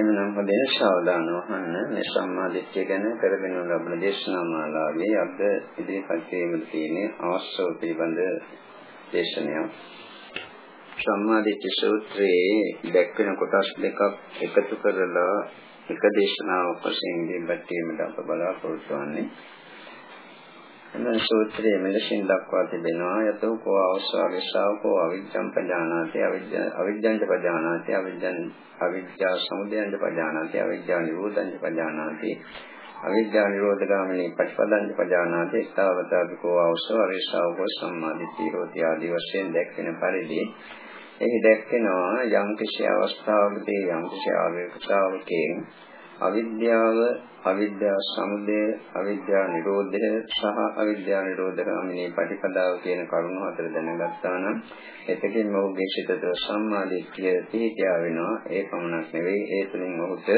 එමනම් හොඳින් සාවධානව අහන්න මේ සම්මාදිට්ඨිය ගැන කරගෙන ලබන දේශනා මාලාවේ අද ඉදිරිපත් කිරීමට තියෙන අවශ්‍යව පිළිබඳ දේශනය. සම්මාදිට්ඨි සූත්‍රයේ දැක්වෙන කොටස් දෙකක් එකතු කරලා එක දේශනාවක් වශයෙන් ඉදිරිපත් කිරීමට අප බලාපොරොත්තු වෙන්නේ. එම සූත්‍රයේ මෙලෙසින් දක්වා තිබෙනවා යතෝ කෝ අවසාරේ ශාවකෝ අවිජ්ජං පජානාති අවිජ්ජං පජානාති අවිජ්ජං අවිජ්ජා සමුදයං පජානාති අවිජ්ජා නිරෝධං පජානාති අවිජ්ජා නිරෝධගාමිනී පටිපදං පජානාති ස්ථාවතාවිකෝ අවසාරේ ශාවකෝ සම්මාදිට්ඨිය හෝති ආදී වශයෙන් දැක්වෙන පරිදි එහි දැක්වෙනවා යම් කිසි අවස්ථාවකදී යම් කිසි ආවේශාවකයෙන් අවිද්‍යාව අවිද්‍යා සමුදය අවිද්‍යා නිරෝධය සහ අවිද්‍යා නිරෝධ ගාමිනී පටිපදාව කියන කරුණු හතර දැනගත්තා නම් එතකින් මොහුගේ සිතට සම්මාදිට්ඨිය පිහිටියා වෙනවා. ඒ පමණක් නෙවෙයි ඒ තුලින් ඔහුට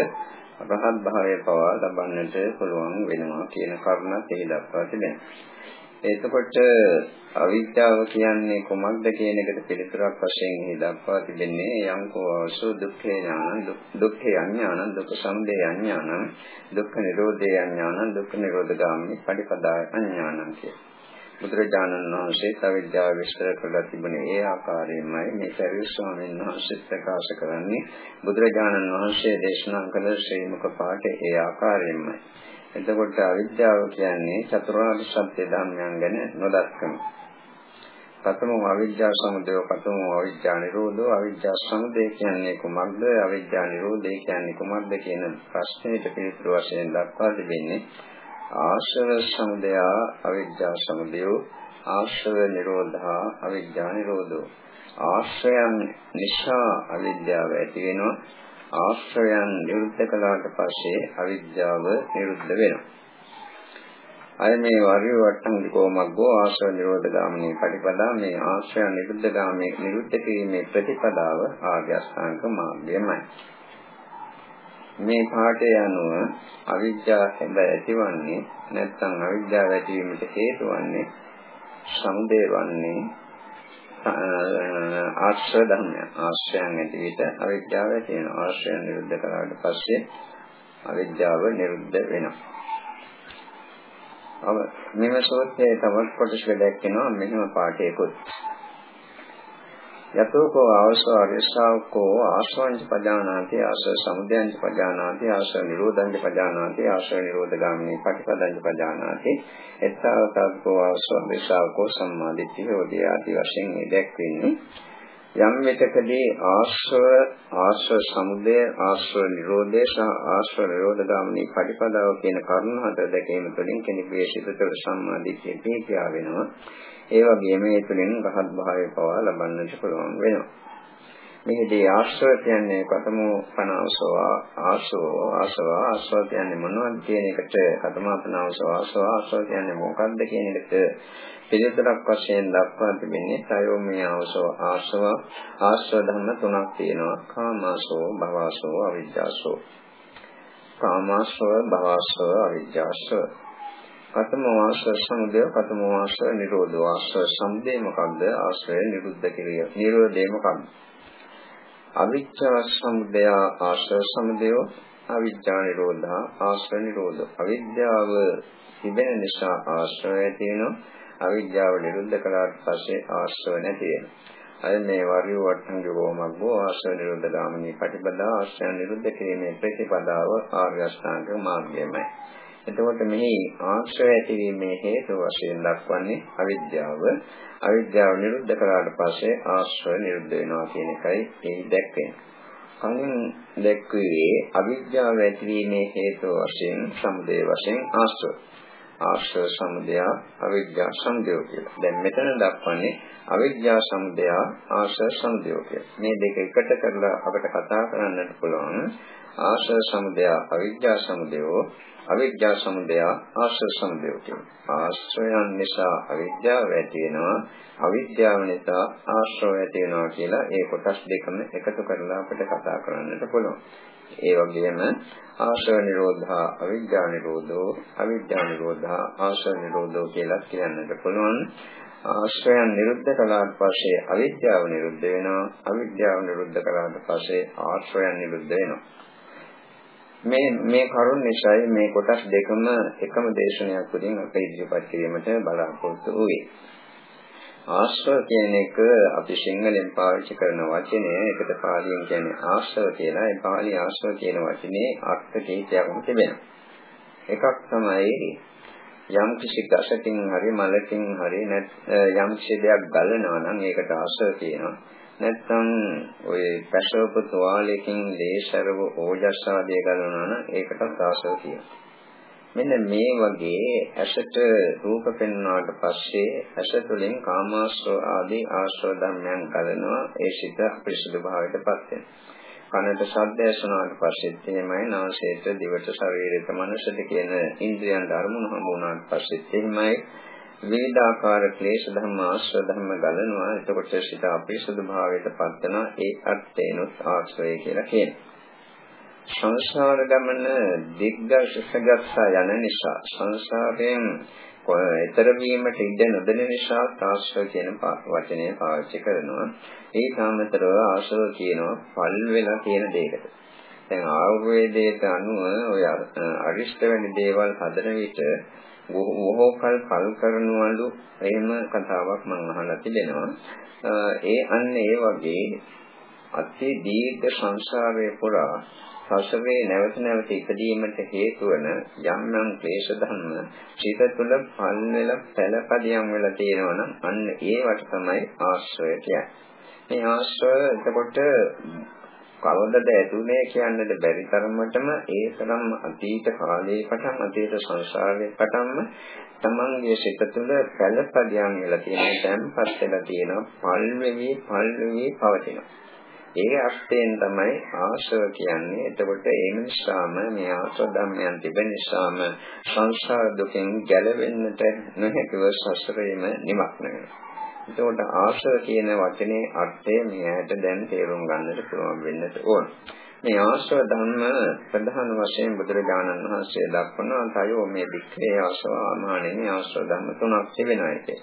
රහත් භාවය පවා ලබන්නට පුළුවන් වෙනවා කියන කරුණත් එහි දක්වා තිබෙනවා. එතකොට අවිද්‍යාව කියන්නේ කොමක්ද කියන එකට පිළිතුරක් වශයෙන් එහි දක්වා තිබෙන්නේ යම්කෝ අවසු දුක්ඛේ ඥානං දුක්ඛේ අඥානං දුක්ඛ සමුදය අඥානං දුක්ඛ නිරෝධේ අඥානං දුක්ඛ නිරෝධගාමී පටිපදා අඥානං කිය. බුදුරජාණන් වහන්සේ අවිද්‍යාව විස්තර කරලා තිබුණේ ඒ ආකාරයෙන්මයි මේ සරිය ස්වාමීන් වහන්සේ ප්‍රකාශ කරන්නේ බුදුරජාණන් වහන්සේ දේශනා කළ ශ්‍රී මුඛ පාඨය ඒ ආකාරයෙන්මයි. එතකොට අවිද්‍යාව කියන්නේ චතුරාර්ය සත්‍ය ධර්මයන් ගැන නොදක්කම. කතමෝ අවිද්‍යා සමුදය කතමෝ අවිද්‍යා නිරෝධෝ. අවිද්‍යා සමුදය කියන්නේ කුමක්ද? අවිද්‍යා නිරෝධය කියන්නේ කුමක්ද කියන ප්‍රශ්නෙට පිළිතුරු වශයෙන් දක්වා තිබෙන්නේ ආශ්‍රව සමුදය අවිද්‍යා සමුදය ආශ්‍රව නිරෝධා අවිද්‍යා නිරෝධෝ. ආශ්‍රයන් නිසා අවිද්‍යාව ඇති වෙනවා. ආශ්‍රයන් නිරුද්ධ කළාට පස්සේ අවිද්‍යාව නිරුද්ධ වෙනවා. අය මේ වරිය වට්ටංගිකෝ මග්ගෝ ආශ්‍රය නිරෝධ ගාමිනී ප්‍රතිපදා මේ ආශ්‍රය නිරුද්ධ ගාමී නිරුද්ධ කිරීමේ ප්‍රතිපදාව ආර්ය අෂ්ටාංග මාර්ගයමයි. මේ පාඩය අනුව අවිද්‍යාව හැබැයි ඇතිවන්නේ නැත්නම් අවිද්‍යාව ඇතිවීමට හේතු වන්නේ සමුදය වන්නේ ආශ්‍රය ධර්මය. ආශ්‍රයන් ඇති විට අවිද්‍යාව ඇති වෙනවා. ආශ්‍රයන් නිරුද්ධ කරාට පස්සේ අවිද්‍යාව නිරුද්ධ වෙනවා. අව මෙම සෝත්‍යයේ තවත් කොටස් දෙකක් මෙහෙම පාඩයකුත්. යතෝකෝ ආවසෝ අරිස්සාවකෝ ආශ්‍රවංච පජානාති ආශ්‍රව සමුදයංච පජානාති ආශ්‍රව නිරෝධංච පජානාති ආශ්‍රව නිරෝධ ගාමිනී පටිපදංච පජානාති. එත්තාවතකෝ ආශ්‍රව අරිස්සාවකෝ සම්මාදිට්ඨිය හොදී ආදී වශයෙන් මේ දැක්වෙන්නේ. යම් විටකදී ආශ්‍රව ආශ්‍රව සමුදය ආශ්‍රව නිරෝධය සහ ආශ්‍රව නිරෝධ ගාමිනී පටිපදාව කියන කරුණු හතර දැකීම තුළින් කෙනෙකුගේ සිතට සම්මාදිට්ඨිය පිහිටියා වෙනවා ඒ වගේම ඒ තුළින් රහත් භාවය පවා ලබන්නට පුළුවන් වෙනවා. මේකදී ආශ්‍රව කියන්නේ කතමෝ පනවසව ආසෝ ආසව ආශ්‍රව කියන්නේ මොනවද කියන එකට කතමා පනවසව ආසව ආශ්‍රව කියන්නේ මොකක්ද කියන එකට පිළිතුරක් වශයෙන් දක්වා තිබෙන්නේ සයෝමී ආසව ආශ්‍රව ආශ්‍රව ධර්ම තුනක් තියෙනවා. කාමාසෝ භවසෝ අවිජ්ජාසෝ කාමාශ්‍රව භවශ්‍රව අවිජ්ජාශ්‍රව කතම ආශ්‍රය සමුදය කතම ආශ්‍රය නිරෝධ. ආශ්‍රය සමුදය මොකක්ද? ආශ්‍රය නිරුද්ධ කිරිය නිරෝධය මොකක්ද? අවිච්ඡා සමුදය ආශ්‍රය සමුදය අවිජ්ජා නිරෝධා ආශ්‍රය නිරෝධ. අවිද්‍යාව තිබෙන නිසා ආශ්‍රය තියෙනවා අවිද්‍යාව නිරුද්ධ කළාට පස්සේ ආශ්‍රය නැති වෙනවා. අය මේ වරිය වට්ටංග රෝමග්ගෝ ආශ්‍රය නිරෝධ ගාමිනී ප්‍රතිපදා ආශ්‍රය නිරුද්ධ කිරීමේ ප්‍රතිපදාව ආර්ය අෂ්ටාංග මාර්ගයමයි. එතකොට මෙහි ආශ්‍රය ඇතිවීමේ හේතු වශයෙන් දක්වන්නේ අවිද්‍යාව. අවිද්‍යාව නිරුද්ධ කරාට පස්සේ ආශ්‍රය නිරුද්ධ වෙනවා කියන එකයි එහි දැක්වෙන්නේ. කලින් දැක්වේ අවිද්‍යාව ඇතිවීමේ හේතු වශයෙන් සමුදය වශයෙන් ආශ්‍රය. ආශ්‍රය සමුදය අවිද්‍යා සමුදය කියලා. දැන් මෙතන දක්වන්නේ අවිද්‍යා සමුදය ආශ්‍රය සමුදය කියලා. මේ දෙක එකට කරලා අපිට කතා කරන්නට පුළුවන්. ආශ්‍රය සමුදය අවිද්‍යා සමුදය අවිද්‍යා සමුදය ආශ්‍රය සමුදය කියනවා. ආශ්‍රයයන් නිසා අවිද්‍යාව ඇති වෙනවා. අවිද්‍යාව නිසා ආශ්‍රය ඇති වෙනවා කියලා ඒ කොටස් දෙකම එකතු කරලා අපිට කතා කරන්නට පුළුවන්. ඒ වගේම ආශ්‍රය නිරෝධා අවිද්‍යා නිරෝධෝ අවිද්‍යා නිරෝධා ආශ්‍රය නිරෝධෝ කියලා කියන්නට පුළුවන්. ආශ්‍රයන් නිරුද්ධ කළාට පස්සේ අවිද්‍යාව නිරුද්ධ වෙනවා. අවිද්‍යාව නිරුද්ධ කළාට පස්සේ ආශ්‍රයන් නිරුද්ධ වෙනවා. මේ මේ කරුණ නිසායි මේ කොටස් දෙකම එකම දේශනයක් වලින් අප ඉදිරිපත් කිරීමට බලාපොරොත්තු වූයේ. ආශ්‍රව කියන එක අපි සිංහලෙන් පාවිච්චි කරන වචනය එකට පාලියෙන් කියන්නේ ආශ්‍රව කියලා. ඒ පාලි ආශ්‍රව කියන වචනේ අර්ථ කීපයක්ම තිබෙනවා. එකක් තමයි යම් කිසි ගසකින් හරි මලකින් හරි යම් කිසි දෙයක් ගලනවා නම් ඒකට ආශ්‍රව කියනවා. නැත්නම් ඔය පැශවප තුවාලයකින් ලේසරව ඕජස් ආදී ගලනවා නම් ඒකට ආශ්‍රව කියනවා. මෙන්න මේ වගේ ඇසට රූප පෙන්වනාට පස්සේ ඇස තුළින් කාමාශ්‍රව ආදී ආශ්‍රව ධර්මයන් ගලනවා. ඒ සිත අපිරිසුදු භාවයට පත් වෙනවා. කනට ශබ්ද ඇසුනාට පස්සෙත් එහෙමයි නාසයට දිවට ශරීරයට මනසට කියන ඉන්ද්‍රියන් ධර්මණු හම්බ වුණාට පස්සෙත් එහෙමයි විවිධාකාර ක්ලේශ ධර්ම ආශ්‍රව ධර්ම ගලනවා එතකොට සිත අපිරිසුදු භාවයට පත් වෙනවා ඒ අර්ථේනොත් ආශ්‍රය කියලා කියනවා සංසාර ගමන දිග්ගසගත යන නිසා සංසාරයෙන් ඊතර වීමට ඉඩ නොදෙන නිසා ආශ්‍රව කියන වචනය පාවිච්චි කරනවා. ඒ සාමතරව ආශ්‍රව කියනවා පල් වෙලා කියන දෙයකට. දැන් ආයුර්වේදයට අනුව ඔය අරිෂ්ඨ වෙන දේවල් හදන විට බොහෝ කල් පල් කරනවලු එහෙම කතාවක් මම අහලා තිබෙනවා. ඒ අන්න ඒ වගේ අති දීර්ඝ සංසාරයේ පුරා සසරේ නැවත නැවත ඉදීමට හේතු වන යම් යම් ක්ලේශ ධර්ම චිත තුළ පල් වෙලා පළපදියම් වෙලා තියෙනවා නම් අන්න ඒවට තමයි ආශ්‍රය කියන්නේ. මේ ආශ්‍රය එතකොට කවදද ඇතුනේ කියන්නද බැරි තරමටම ඒ තරම් අතීත කාලයේ පටන් අතීත සංසාරයේ පටන්ම තමන්ගේ සිත තුළ පළපදියම් වෙලා තියෙන දැන්පත් වෙලා තියෙන පල් වෙවි පල් වෙවි පවතිනවා. ඒ අර්ථයෙන් තමයි ආශ්‍රව කියන්නේ. එතකොට ඒ නිසාම මේ ආශ්‍රව ධර්මයන් තිබෙන නිසාම සංසාර දුකෙන් ගැලවෙන්නට නොහැකිව සසරේම නිමක් වෙනවා. එතකොට ආශ්‍රව කියන වචනේ අර්ථය මෙයාට දැන් තේරුම් ගන්නට පුළුවන් වෙන්නට ඕන. මේ ආශ්‍රව ධර්ම ප්‍රධාන වශයෙන් බුදුරජාණන් වහන්සේ දක්වනවා තයෝ මේ වික්‍රේ ආශ්‍රව ආමානෙ ආශ්‍රව ධර්ම තුනක් තිබෙනවා ඒකේ.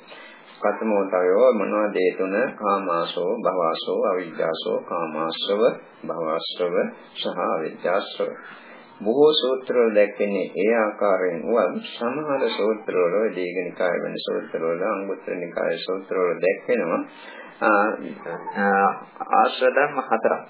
කතමෝතයෝ මොනවද ඒ තුන කාමාශෝ භවශෝ අවිජ්ජාශෝ කාමාශ්‍රව භවශ්‍රව සහ අවිජ්ජාශ්‍රව බොහෝ සූත්‍රවල දැක්වෙන්නේ ඒ ආකාරයෙන් වුවත් සමහර සූත්‍රවල දීඝනිකාය වෙන සූත්‍රවල අංගුත්තර නිකාය සූත්‍රවල දැක්වෙනවා. ආශ්‍රදම් හතරක්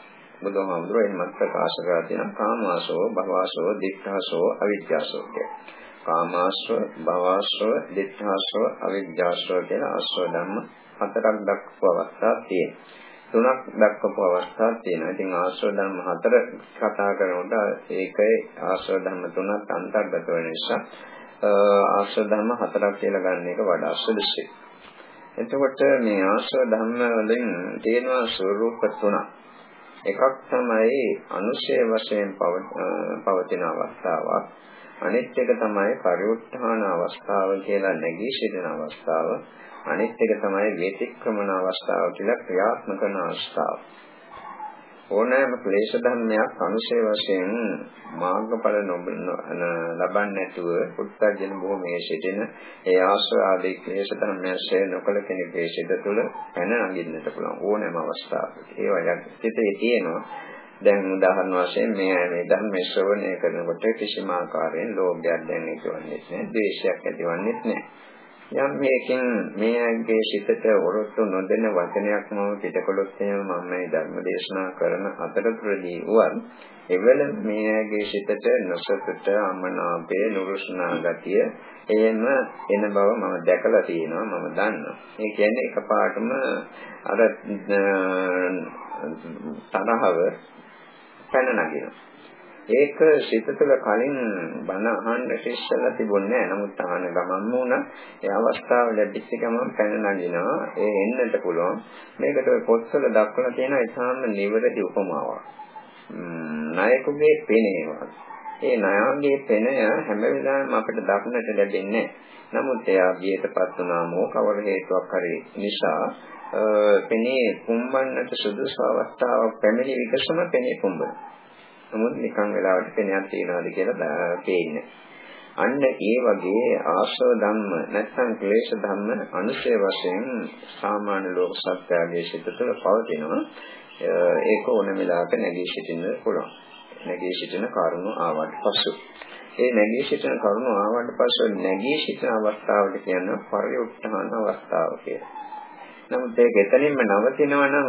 බුදුහාමුදුරුවෝ එහෙමත් ප්‍රකාශ කරලා තියෙනවා. කාමාශෝ භවශෝ දික්ඛාශෝ අවිජ්ජාශෝ කියලා. කාමාශ්‍රව, භවශ්‍රව, දිඨාශ්‍රව, අවිජ්ජාශ්‍රව කියලා ආශ්‍රව ධර්ම හතරක් දක්වපු අවස්ථා තියෙනවා. තුනක් දක්වපු අවස්ථා තියෙනවා. ඉතින් ආශ්‍රව ධර්ම හතර කතා කරනකොට ඒකේ ආශ්‍රව ධර්ම තුනක් අන්තර්ගත වෙන නිසා ආශ්‍රව ධර්ම හතරක් කියලා ගන්න එක වඩා සුදුසුයි. එතකොට මේ ආශ්‍රව ධර්ම වලින් තියෙනවා ස්වરૂප තුනක්. එකක් තමයි අනුශය වශයෙන් පවතින අවස්ථාවක්. අනිත් එක තමයි පරිඋත්ථාන අවස්ථාව කියලා නැගී සිටින අවස්ථාව. අනිත් එක තමයි වේතික්‍රමන අවස්ථාව කියලා ක්‍රියාත්මක කරන අවස්ථාව. ඕනෑම ක්ලේශ ධර්මයක් අනුශය වශයෙන් මාර්ගඵල ලබන්නේ නැතුව පුත්තජන භූමියේ සිටින ඒ ආශ්‍රය ආදී ක්ලේශ ධර්මයන්සේ නොකල කෙනෙකුගේ සිත තුළ පැන නගින්නට පුළුවන් ඕනෑම අවස්ථාවක. ඒවා යක්තිතේ තියෙනවා. දැන් උදාහරණ වශයෙන් මේ මේ ධර්ම ශ්‍රවණය කරනකොට කිසිම ආකාරයෙන් ලෝභයක් දැනෙන්නේ නැහැ, ද්වේෂයක් ඇතිවන්නේ නැහැ. යම් මේකෙන් මේ අයගේ සිතට වරොත්තු නොදෙන වචනයක් මම පිටකොලොත් එහෙම මම මේ ධර්ම දේශනා කරන අතරතුරදී වුවත් එවල මේ අයගේ සිතට නොසතුට අමනාපය නුරුස්නා ගතිය එහෙම එන බව මම දැකලා තියෙනවා මම දන්නවා. ඒ කියන්නේ එකපාරටම අර තරහව පැන නගිනවා. ඒක සිත තුළ කලින් බණ අහන්න ඉස්සෙල්ලා තිබුණේ නැහැ. නමුත් අහන ගමන් වුණා ඒ අවස්ථාව ලැබිච්ච ගමන් පැන නගිනවා. ඒ එන්නට පුළුවන්. මේකට ඔය පොත්වල දක්වලා තියෙන ඉතාම නිවැරදි උපමාවක්. නායකුගේ පෙනේවා. ඒ නායකගේ පෙනය හැම වෙලාවෙම අපිට දක්නට ලැබෙන්නේ නමුත් එයා බියටපත් වුණා මෝ කවර හේතුවක් හරි නිසා පෙනේ කුම්බන්නට සුදුසු අවස්ථාවක් පැමිණි විකසම පෙනේ කුම්බන. නමුත් නිකන් වෙලාවට පෙනයක් තියනවාද කියලා පේන්නේ. අන්න ඒ වගේ ආශ්‍රව ධම්ම නැත්නම් ක්ලේශ ධම්ම අනුශය වශයෙන් සාමාන්‍ය ලෝක සත්‍යයේ සිට තුළ පවතිනවා. ඒක ඕන වෙලාවක නැගී සිටින්න පුළුවන්. නැගී සිටින කරුණු ආවට පසු ඒ නැගී සිටින කරුණු ආවට පසු නැගී සිටින අවස්ථාවට කියන පරිඋත්ථාන අවස්ථාව කියලා. නමුත් ඒක එතනින්ම නවතිනවා නම්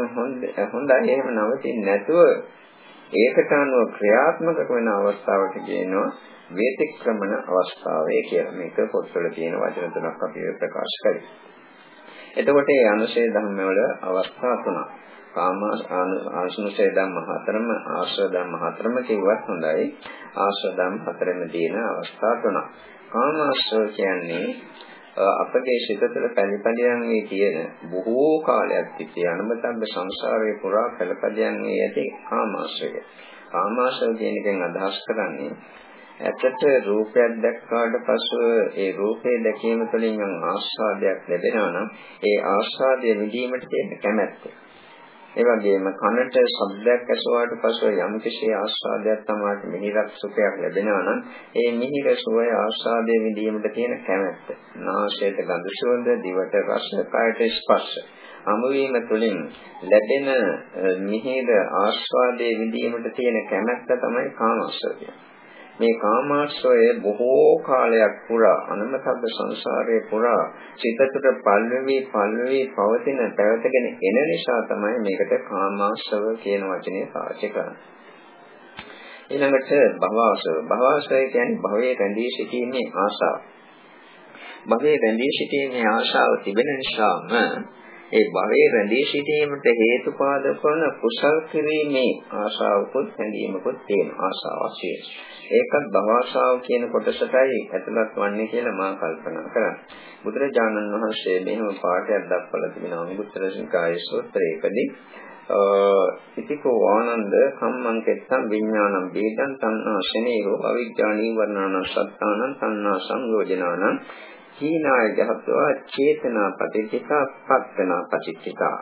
හොඳයි එහෙම නවතින්නේ නැතුව ඒකට අනුව ක්‍රියාත්මක වෙන අවස්ථාවට කියනවා වේතික්‍රමන අවස්ථාවේ කියලා. මේක පොත්වල තියෙන වචන තුනක් අපි ප්‍රකාශ කරේ. එතකොට මේ අනුශේ ධම්ම වල අවස්ථා තුනක්. කාම ආශනුශේ ධම්ම හතරම ආශ්‍රය ධම්ම හතරම කිව්වත් හොඳයි. ආශ්‍රය ධම්ම හතරෙම තියෙන අවස්ථා තුනක්. කාම ආශ්‍රය කියන්නේ අපගේ සිත තුළ පැලිපදියන් මේ තියෙන බොහෝ කාලයක් තිස්සේ අනුමතබ්බ සංසාරේ පුරා පැලිපදියන් මේ ඇති කාමාශ්‍රය. කාමාශ්‍රය කියන එකෙන් අදහස් කරන්නේ ඇත්තට රූපයක් දැක්කාට පසු ඒ රූපේ දැකීම තුළින් යම් ආස්වාදයක් ලැබෙනවා නම් ඒ ආස්වාදය විඳීමට තියෙන කැමැත්ත. ඒ වගේම කනට ශබ්දයක් ඇසුවාට පසු යම් කිසි ආස්වාදයක් තමයි මිහිරක් සුඛයක් ලැබෙනවා නම් ඒ මිහිර සුවය ආස්වාදයේ විඳීමට තියෙන කැමැත්ත. නාසයට ගඳ සුවඳ, දිවට රස, කයට ස්පර්ශ. අමුවීම තුළින් ලැබෙන මිහිර ආස්වාදයේ විඳීමට තියෙන කැමැත්ත තමයි කාමාශ්‍රය. මේ කාමාශ්‍රය බොහෝ කාලයක් පුරා අනමතබ්බ සංසාරයේ පුරා සිතට පල්වෙවි පල්වෙවි පවතින පැවතගෙන එන නිසා තමයි මේකට කාමාශ්‍රව කියන වචනේ පාවිච්චි කරන්නේ. ඊළඟට භවආශ්‍රව. භවආශ්‍රය කියන්නේ භවයේ රැඳී සිටීමේ ආශාව. භවයේ රැඳී සිටීමේ ආශාව තිබෙන නිසාම ඒ භවයේ රැඳී සිටීමට හේතු පාදක වන කුසල් කිරීමේ ආශාවකුත් හැඟීමකුත් තියෙන ආශාවක් විශේෂයි. ඒකත් භවආශාව කියන කොටසටයි ඇතුළත් වන්නේ කියලා මා කල්පනා කරා. බුදුරජාණන් වහන්සේ මෙහෙම පාඩයක් දක්වලා තිබෙනවා අනුත්තර සිකායේ සූත්‍රයකදී ඉතිකෝ ආනන්ද කම්මං කෙත්තං විඥානං බේදං තණ්හා ශනේරෝ අවිජ්ජා නීවරණාන සත්තානං තණ්හා සංයෝජනානං හීනාය ජහත්වා චේතනා පටිච්චිකා පත්තනා පටිච්චිකා.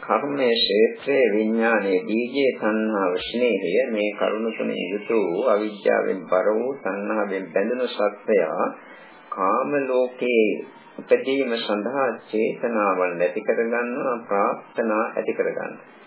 කර්මයේ ක්ෂේත්‍රයේ විඥානයේ බීජේ සංහාව ස්නේහය මේ කරුණ තුනේ යුතු අවිද්‍යාවෙන් පර වූ සංහාවෙන් බැඳෙන සත්‍යය කාම ලෝකේ උපදීම සඳහා චේතනාවන් ඇති කරගන්නවා ප්‍රාර්ථනා ඇති කරගන්නවා.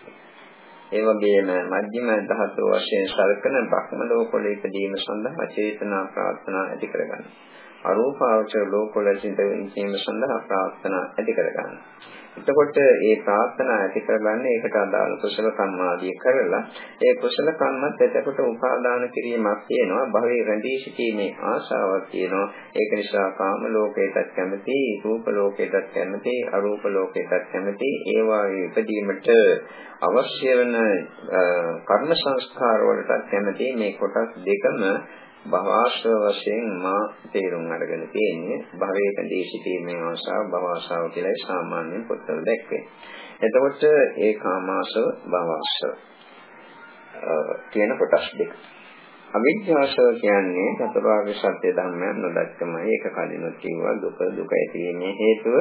ඒ වගේම මධ්‍යම ධාතු වශයෙන් සලකන බ්‍රහ්ම ලෝකවල ඉදීම සඳහා චේතනා ප්‍රාර්ථනා ඇති කරගන්නවා අරූපාවචර ලෝකවල සිටින සඳහා ප්‍රාර්ථනා ඇති කරගන්නවා එතකොට ඒ ප්‍රාර්ථනා ඇති කරගන්නේ ඒකට අදාළ කුසල කර්මාදී කරලා ඒ කුසල කර්මත් එතකොට උපාදාන කිරීමක් තියෙනවා භවයේ රැඳී සිටීමේ ආශාවක් තියෙනවා. ඒක නිසා කාම ලෝකයටත් කැමති රූප ලෝකයටත් කැමති අරූප ලෝකයටත් කැමති. ඒවා ඉදීමට අවශ්‍ය වෙන කර්ම සංස්කාර වලටත් කැමති. මේ කොටස් දෙකම භවආශ්‍රව වශයෙන් මා තේරුම් අරගෙන තියෙන්නේ භවයක දේශිතීමේ ආශාව භවආශාව කියලා සාමාන්‍යයෙන් පොත්වල දැක්වේ. එතකොට ඒ කාමාශව භවආශ්‍රව කියන කොටස් දෙක. අවිද්‍යාසව කියන්නේ චතුරාර්ය සත්‍ය ධර්මයන් නොදැක්කමයි ඒක කලිනුත් කිව්වා දුක දුක ඇතිවීමේ හේතුව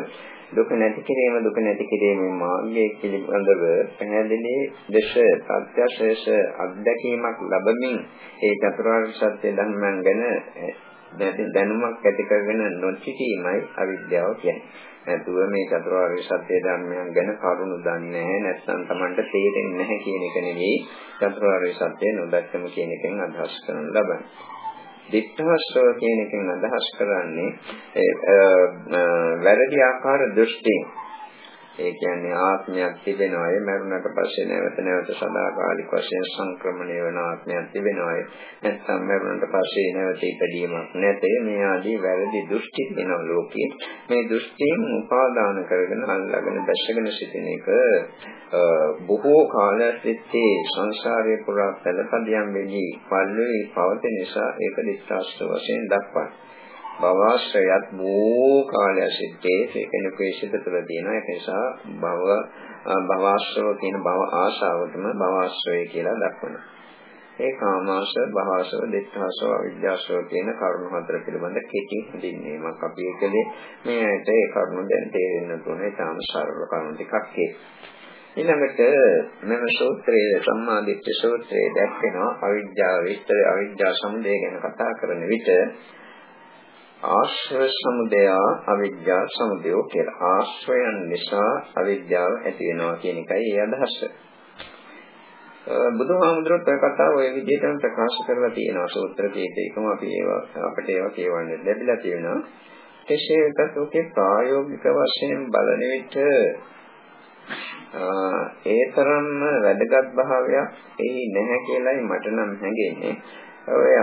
දුක නැති කිරීම දුක නැති කිරීමේ මාර්ගය පිළිබඳව පැහැදිලි දේශ සත්‍යශේෂ අත්දැකීමක් ලැබමින් ඒ චතුරාර්ය සත්‍ය ධර්මයන් ගැන දැනුමක් ඇති කරගෙන නොසිටීමයි අවිද්‍යාව කියන්නේ. නැතුව මේ චතුරාර්ය සත්‍ය ධර්මයන් ගැන කරුණු දන්නේ නැහැ නැත්නම් Tamanට තේරෙන්නේ නැහැ කියන එක නෙවෙයි චතුරාර්ය සත්‍ය නොදැක්කම කියන එකෙන් අදහස් කරන ලබන්නේ. දිත්තවස්ව කියන එකෙන් අදහස් කරන්නේ වැරදි ආකාර දෘෂ්ටියෙන් ඒ කියන්නේ ආත්මයක් තිබෙනවා. ඒ මරුණට පස්සේ නැවත නැවත සදාකාලික වශයෙන් සංක්‍රමණය වෙන ආත්මයක් තිබෙනවා. නැත්නම් මරුණට පස්සේ නැවත ඉපදීමක් නැතේ. මේ ආදී වැරදි දෘෂ්ටි වෙනවා ලෝකයේ මේ දෘෂ්ටියෙන් උපාදාන කරගෙන අල්ලාගෙන දැසගෙන සිටින එක බොහෝ කාලයක් තිස්සේ සංසාරයේ පුරා පළපදියම් වෙදී පල්ලේ පවතින නිසා ඒක දිස්ත්‍රාස්ත වශයෙන් දක්වනවා භවශ්‍රයත් බොහෝ කාලය සිටේ කෙනෙකුගේ සිත තුළ තියෙනවා. ඒක නිසා භව භවශ්‍රව කියන භව ආශාවටම භවශ්‍රය කියලා දක්වනවා. ඒ කාමාශය භවශ්‍රව දෙත්තාශව අවිද්‍යාශව කියන කරුණු හතර පිළිබඳ කෙටි හඳුන්වීමක් අපි ඒකදී මේ ඇයිට ඒ කරුණු දැන් තේරෙන්න තුනේ තාම සරල කරුණු ටිකක් ඊළඟට මෙම සූත්‍රයේ සම්මාදිට්ඨි සූත්‍රයේ දැක්වෙනවා අවිද්‍යාව විස්තර අවිද්‍යාව සමුදය ගැන කතා කරන විට ආශ්‍රය සමුදය අවිද්‍යා සමුදය කියලා. ආශ්‍රයන් නිසා අවිද්‍යාව ඇති වෙනවා කියන එකයි ඒ අදහස. බුදුහාමුදුරුවෝ ඔය කතාව ඔය විදිහටම ප්‍රකාශ කරලා තියෙනවා සූත්‍ර කීපයකම අපි ඒවා අපිට ඒවා කියවන්න ලැබිලා තියෙනවා කෙසේ වෙතත් ඔකේ ප්‍රායෝගික වශයෙන් බලන විට ඒ තරම්ම වැදගත් භාවයක් එහි නැහැ කියලායි මට නම් හැඟෙන්නේ ඔය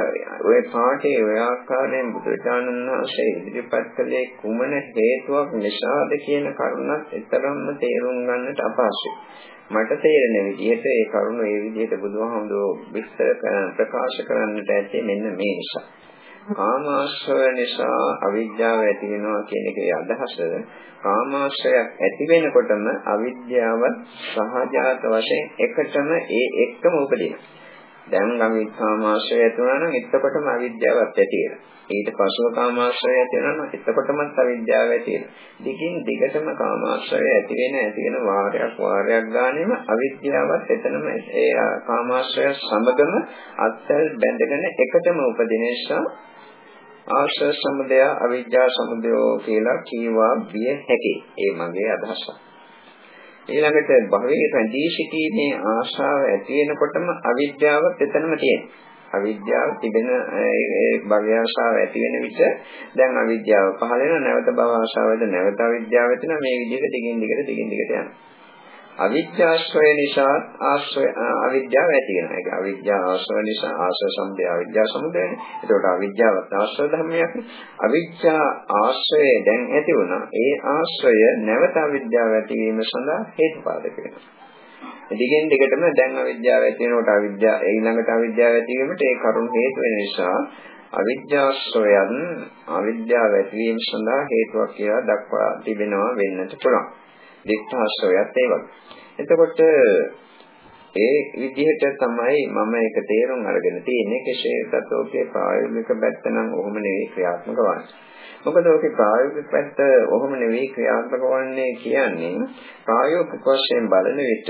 ඔය පාඨයේ ඔය ආකාරයෙන් බුදුචානන් වහන්සේ ඉදිරිපත් කළේ කුමන හේතුවක් නිසාද කියන කරුණත් එතරම්ම තේරුම් ගන්නට අපහසුයි. මට තේරෙන විදිහට ඒ කරුණ ඒ විදිහට බුදුහාමුදුරුවෝ විස්තර ප්‍රකාශ කරන්නට ඇත්තේ මෙන්න මේ නිසා. කාමාශ්‍රය නිසා අවිද්‍යාව ඇති වෙනවා කියන එකේ අදහස කාමාශ්‍රයක් ඇති වෙනකොටම අවිද්‍යාව සහජාත වශයෙන් එකටම ඒ එක්කම උපදිනවා. දැන් ගමිත් කාමාශ්‍රය ඇති වුණා නම් එතකොටම අවිද්‍යාවක් ඇති වෙනවා. ඊට පස්ව කාමාශ්‍රය ඇති වෙනවා නම් එතකොටමත් අවිද්‍යාව ඇති වෙනවා. දිගින් දිගටම කාමාශ්‍රය ඇති වෙන ඇති වෙන වාරයක් වාරයක් ගානෙම අවිද්‍යාවත් එතනම ඒ කාමාශ්‍රය සමගම අත්‍යල් බැඳගෙන එකටම උපදින නිසා ආශ්‍රය සමුදය අවිද්‍යා සමුදය කියලා කීවා විය හැකියි. ඒ මගේ අදහසක්. ඊළඟට භවයේ රැඳී සිටීමේ ආශාව ඇති වෙනකොටම අවිද්‍යාවත් එතනම තියෙනවා. අවිද්‍යාව තිබෙන ඒ භවය ආශාව ඇති වෙන විට දැන් අවිද්‍යාව පහළ වෙන නැවත භව ආශාවද නැවත අවිද්‍යාව වෙන මේ විදිහට දිගින් දිගට දිගින් දිගට යනවා. අවිද්‍යාශ්‍රය නිසා ආශ්‍රය අවිද්‍යාව ඇති වෙනවා. ඒක අවිද්‍යාව ආශ්‍රය නිසා ආශ්‍රය සම්බය අවිද්‍යාව සමුදයනේ. ඒකට අවිද්‍යාවත් ආශ්‍රය ධර්මයක්. අවිද්‍යා ආශ්‍රය දැන් ඇති වුණා. ඒ ආශ්‍රය නැවත අවිද්‍යාව ඇති වීම සඳහා හේතුපාදක වෙනවා. දිගින් දිගටම දැන් අවිද්‍යාව ඇති වෙනකොට අවිද්‍යාව ඊළඟට අවිද්‍යාව ඇති වීමට ඒ කරුණ හේතු වෙන නිසා අවිද්‍යාශ්‍රයන් අවිද්‍යාව ඇතිවීම සඳහා හේතුවක් කියලා දක්වා තිබෙනවා වෙන්නට පුළුවන්. දික්ඨාශ්‍රයත් ඒ වගේ. එතකොට ඒ විදිහට තමයි මම ඒක තේරුම් අරගෙන තියෙන්නේ කෙසේ සතෝකේ ප්‍රායෝගික පැත්ත නම් ඔහොම නෙවෙයි ක්‍රියාත්මක වන්නේ. මොකද ඔකේ ප්‍රායෝගික පැත්ත ඔහොම නෙවෙයි ක්‍රියාත්මක වන්නේ කියන්නේ ප්‍රායෝගික වශයෙන් බලන විට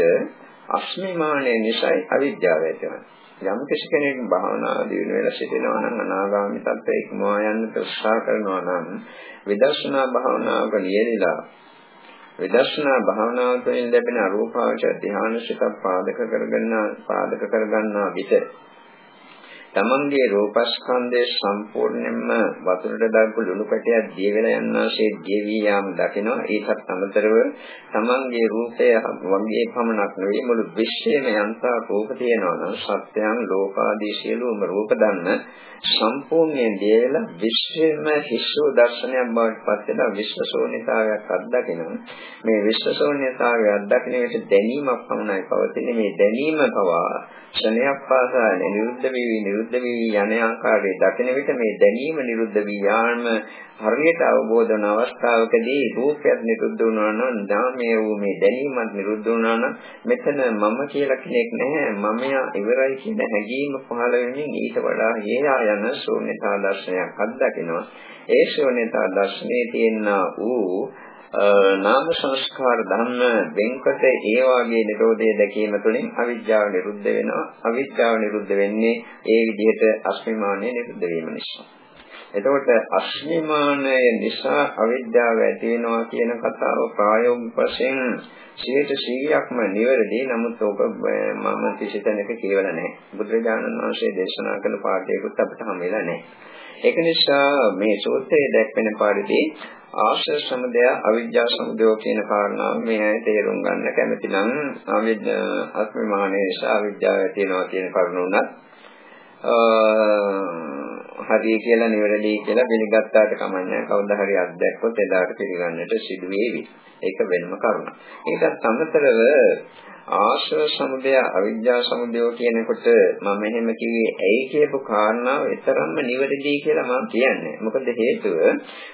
අස්මිමානය නිසායි අවිද්‍යාව ඇතිවන්නේ. යම් කිසි කෙනෙක් භාවනා දිනු වෙලා සිටිනවා නම් අනාගාමී තත්ත්වයක ඉක්මවා යන්න උත්සාහ කරනවා නම් විදර්ශනා භාවනාවක නියැලිලා විදර්ශනා භාවනාව තුළින් ලැබෙන අරූපාවචර ධ්‍යාන සිත පාදක කරගන්න පාදක කරගන්නා විට තමන්ගේ රූපස්කන්ධය සම්පූර්ණයෙන්ම වතුරට දාපු ලුණු පැටයක් දිය වෙලා යනාසේ දිය වී යාම දකිනවා. ඒකත් අමතරව තමන්ගේ රූපය වගේ පමණක් නෙවෙයි මුළු විශ්වයේම යන්තා රූප තියෙනවා නම් සත්‍යයන් ලෝකාදී සියලුම රූප දන්න සම්පූර්ණයෙන් දියලා විශ්වයේම හිස්සෝ දර්ශනයක් බවට පත් වෙලා විශ්වසෝනිතාවයක් අත්දකිනවා මේ විශ්වසෝනිතාවය අත්දකින විට දැනීමක් පමණයි පවතින්නේ. මේ දැනීම පවා ක්ෂණයක් පාසා නිරුද්ධ වී නිරුද්ධ වී යන ආකාරය දකින විට මේ දැනීම නිරුද්ධ වී යාම හරියට අවබෝධ වන අවස්ථාවකදී රූපයත් නිරුද්ධ වුණා නම් නාමය වූ මේ දැනීමත් නිරුද්ධ වුණා නම් මෙතන මම කියලා කෙනෙක් නැහැ. මමයා ඉවරයි කියන හැඟීම පහළ වෙමින් ඊට වඩා හේයා යන ශූන්‍යතා දර්ශනයක් අත්දකිනවා. ඒ ශූන්‍යතා දර්ශනයේ තියෙනා වූ නාම සංස්කාර ධර්ම වෙන්කොට ඒ වාගේ නිරෝධය දැකීම තුළින් අවිද්‍යාව නිරුද්ධ වෙනවා අවිද්‍යාව නිරුද්ධ වෙන්නේ ඒ විදිහට අස්මිමානය නිරුද්ධ වීම නිසා එතකොට අස්මිමානය නිසා අවිද්‍යාව ඇති වෙනවා කියන කතාව ප්‍රායෝගික වශයෙන් 100%ක්ම නිවැරදි. නමුත් ඔබ මම කිසි තැනක කියවලා නැහැ. බුදුරජාණන් වහන්සේ දේශනා කළ පාඩයකුත් අපිට හම් වෙලා නැහැ. ඒක නිසා මේ සූත්‍රයේ දැක්වෙන පරිදි ආශ්‍රය සමුදය අවිජ්ජා සමුදය කියන කාරණාව මේ අය තේරුම් ගන්න කැමති නම් අවිද්‍යා අත්මිමානයේ නිසා අවිද්‍යාව ඇති වෙනවා කියන කරුණ උනත් හරිය කියලා නිවැරදි කියලා පිළිගත්තාට කමන්නේ කවුද හරි අත්දැක්කොත් එදාට පිළිගන්නට සිදු වේවි. ඒක වෙනම කරුණක්. ඒකත් අමතරව ආශ්‍රව සමුදය අවිද්‍යා සමුදය කියනකොට මම එහෙම කිව්වේ ඇයි කියපු කාරණාව එතරම්ම නිවැරදි කියලා මම කියන්නේ. මොකද හේතුව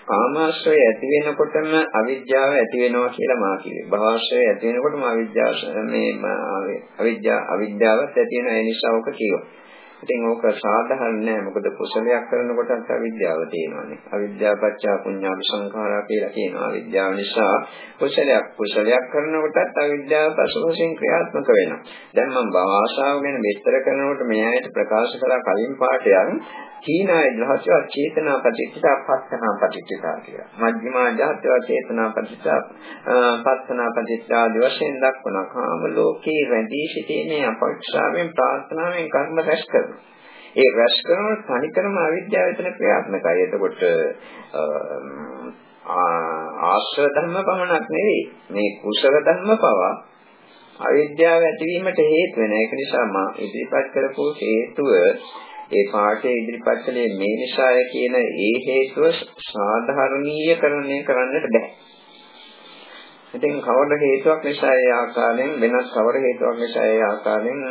කාමාශ්‍රය ඇති වෙනකොටම අවිද්‍යාව ඇති වෙනවා කියලා මා කිව්වේ. භවශ්‍රය ඇති වෙනකොටම අවිද්‍යාව මේ අවිද්‍යාව අවිද්‍යාවත් ඇති වෙන ඒ නිසා ඔක කියනවා. ඉතින් ඕක සාධාරණ නෑ මොකද කුසලයක් කරනකොටත් අවිද්‍යාව තියෙනවානේ. අවිද්‍යාව පත්‍ය පුඤ්ඤාභි සංඛාරා කියලා කියනවා. අවිද්‍යාව නිසා කුසලයක් කුසලයක් කරනකොටත් අවිද්‍යාව පසුබසින් ක්‍රියාත්මක වෙනවා. දැන් මම භාෂාව ගැන විස්තර කරනකොට මේ ඇයිට ප්‍රකාශ කළා කලින් පාඩයක් කීනාය දහසව චේතනා පටිච්චා පස්සනා පටිච්චා කියලා. මජ්ක්‍ධිමා ජාත්‍ය චේතනා පටිච්චා පස්සනා පටිච්චා ආදී වශයෙන් දක්වනවා. කාම ලෝකේ රැඳී සිටීමේ අපේක්ෂාවෙන් ප්‍රාර්ථනාවෙන් කර්ම රැස් කරනවා. ඒ රැස් කරන තනිකරම අවිද්‍යාව එතන ක්‍රියාත්මකයි. එතකොට ආශ්‍රව ධර්ම පමණක් නෙවෙයි මේ කුසල ධර්ම පවා අවිද්‍යාව ඇතිවීමට හේතු වෙන. ඒක නිසා මා ඉදිරිපත් කරපු හේතුව ඒ පාඩේ ඉදිරිපත් කළේ මේ නිසාය කියන ඒ හේතුව සාධාරණීයකරණය කරන්නට බෑ. ඉතින් කවර හේතුවක් නිසා ඒ ආකාරයෙන් වෙනස් කවර හේතුවක් නිසා ඒ ආකාරයෙන්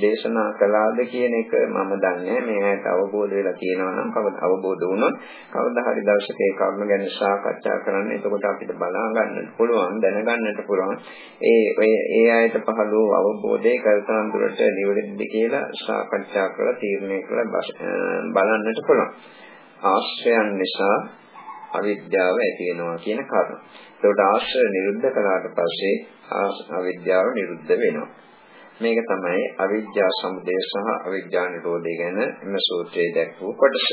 දේශනා කළාද කියන එක මම දන්නේ මේ හැට අවබෝධ වෙලා තියෙනවා නම් කවද අවබෝධ වුණොත් කවදා හරි දවසක ඒ කර්ම ගැන සාකච්ඡා කරන්න. එතකොට අපිට බලා ගන්නට පුළුවන් දැනගන්නට පුළුවන්. ඒ ඒ ආයත පහළ වූ අවබෝධය කල්පනා දුරට නිවැරදිද කියලා සාකච්ඡා කරලා තීරණය කරලා බලන්නට පුළුවන්. ආශ්‍රයන් නිසා අවිද්‍යාව ඇති වෙනවා කියන කාරණා. ඒකට ආශ්‍රය නිරුද්ධ කළාට පස්සේ අවිද්‍යාව නිරුද්ධ වෙනවා. මේක තමයි අවිද්‍යා සමුදය සහ අවිද්‍යා නිරෝධය ගැන එම සූත්‍රයේ දැක්වූ කොටස.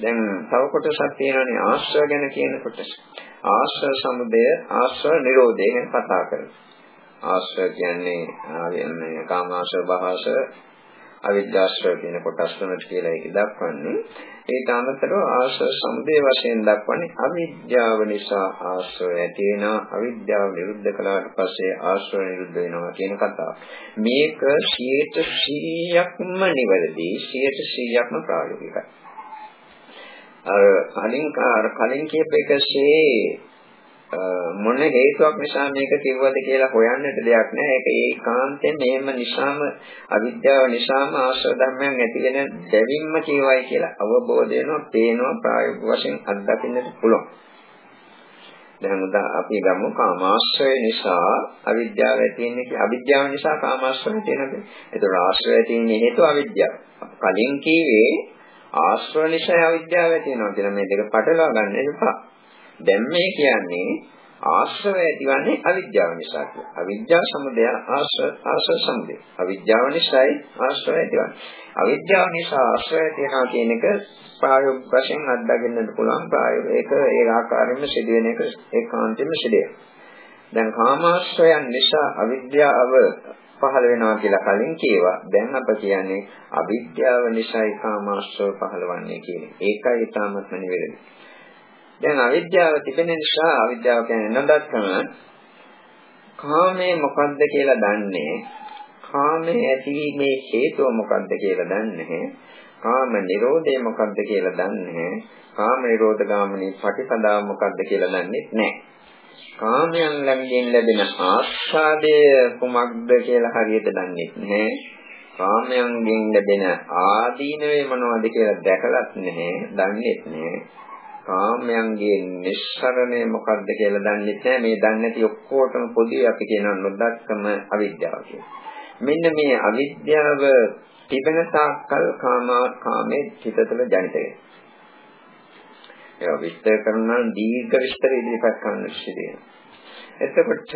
දැන් තව කොටසක් තියෙනවානේ ආශ්‍රය ගැන කියන කොටස. ආශ්‍රය සමුදය ආශ්‍රය නිරෝධය ගැන කතා කරනවා. ආශ්‍රය කියන්නේ කාමාශ්‍රය භාෂය අවිද්‍යාශ්‍රය කියන කොටස් තුනට කියලා ඒක දක්වන්නේ. ඒට අමතරව ආශ්‍රය සමුදේ වශයෙන් දක්වන්නේ අවිද්‍යාව නිසා ආශ්‍රය ඇති වෙනවා. අවිද්‍යාව නිරුද්ධ කළාට පස්සේ ආශ්‍රය නිරුද්ධ වෙනවා කියන කතාව. මේක 100%ක්ම නිවැරදි 100%ක්ම ප්‍රායෝගිකයි. අර කලින් කලින් කියප එකසේ මොන හේතුවක් නිසා මේක කිව්වද කියලා හොයන්නට දෙයක් නැහැ. ඒක ඒකාන්තයෙන් මෙහෙම නිසාම අවිද්‍යාව නිසාම ආශ්‍රව ධර්මයන් ඇති වෙන දෙවින්ම කියවයි කියලා අවබෝධ වෙනවා, පේනවා, ප්‍රායෝගික වශයෙන් අත්දකින්නට පුළුවන්. දැන් උදා අපි ගමු කාමාශ්‍රය නිසා අවිද්‍යාව ඇති වෙන්නේ අවිද්‍යාව නිසා කාමාශ්‍රය තියෙනද? ඒතකොට ආශ්‍රය තියෙන හේතුව අවිද්‍යාව. කලින් කීවේ ආශ්‍රය නිසා අවිද්‍යාව ඇති වෙනවා කියන මේ දෙක පටලවා ගන්න එපා. දැන් මේ කියන්නේ ආශ්‍රය ඇතිවන්නේ අවිද්‍යාව නිසා කියලා. අවිද්‍යාව සමුදය ආශ්‍රය ආශ්‍රය සමුදය. අවිද්‍යාව නිසායි ආශ්‍රය ඇතිවන්නේ. අවිද්‍යාව නිසා ආශ්‍රය තියනවා කියන එක ප්‍රායෝගික වශයෙන් අත්දකින්නට පුළුවන් ප්‍රායෝගික ඒක ඒ ආකාරයෙන්ම සිදුවෙන එක ඒකාන්තයෙන්ම සිදුවේ. දැන් කාමාශ්‍රයන් නිසා අවිද්‍යාව පහළ වෙනවා කියලා කලින් කියවා. දැන් අප කියන්නේ අවිද්‍යාව නිසායි කාමාශ්‍රව පහළවන්නේ කියන්නේ. ඒකයි ඊටාත්ම නිවැරදි. දැන් අවිද්‍යාව තිබෙන නිසා අවිද්‍යාව කියන්නේ නොදත්කම කාමයේ මොකද්ද කියලා දන්නේ. කාමයේ ඇතිවීමේ හේතුව මොකද්ද කියලා දන්නේ. කාම නිරෝධය මොකද්ද කියලා දන්නේ. කාම නිරෝධ ගාමිනී ප්‍රතිපදාව මොකද්ද කියලා දන්නේ නැහැ. කාමයන් ළඟින් ලැබෙන ආස්වාදය කුමක්ද කියලා හරියට දන්නේ නැහැ. කාමයන්ගෙන් ලැබෙන ආදීනවේ මොනවද කියලා දැකලත් නැහැ දන්නේ නැහැ. කාමයන්ගේ නිස්සරණය මොකක්ද කියලා දන්නේ නැහැ. මේ දන්නේ නැති ඔක්කොටම පොදුයි අපි කියන නොදක්කම අවිද්‍යාව මෙන්න මේ අවිද්‍යාව තිබෙන තාක්කල් කාම කාමයේ චිත තුළ ජනිත වෙනවා. ඒවා විස්තර කරනවා දීර්ඝ විස්තර ඉදිරිපත් කරන්න සිදුවේ. එතකොට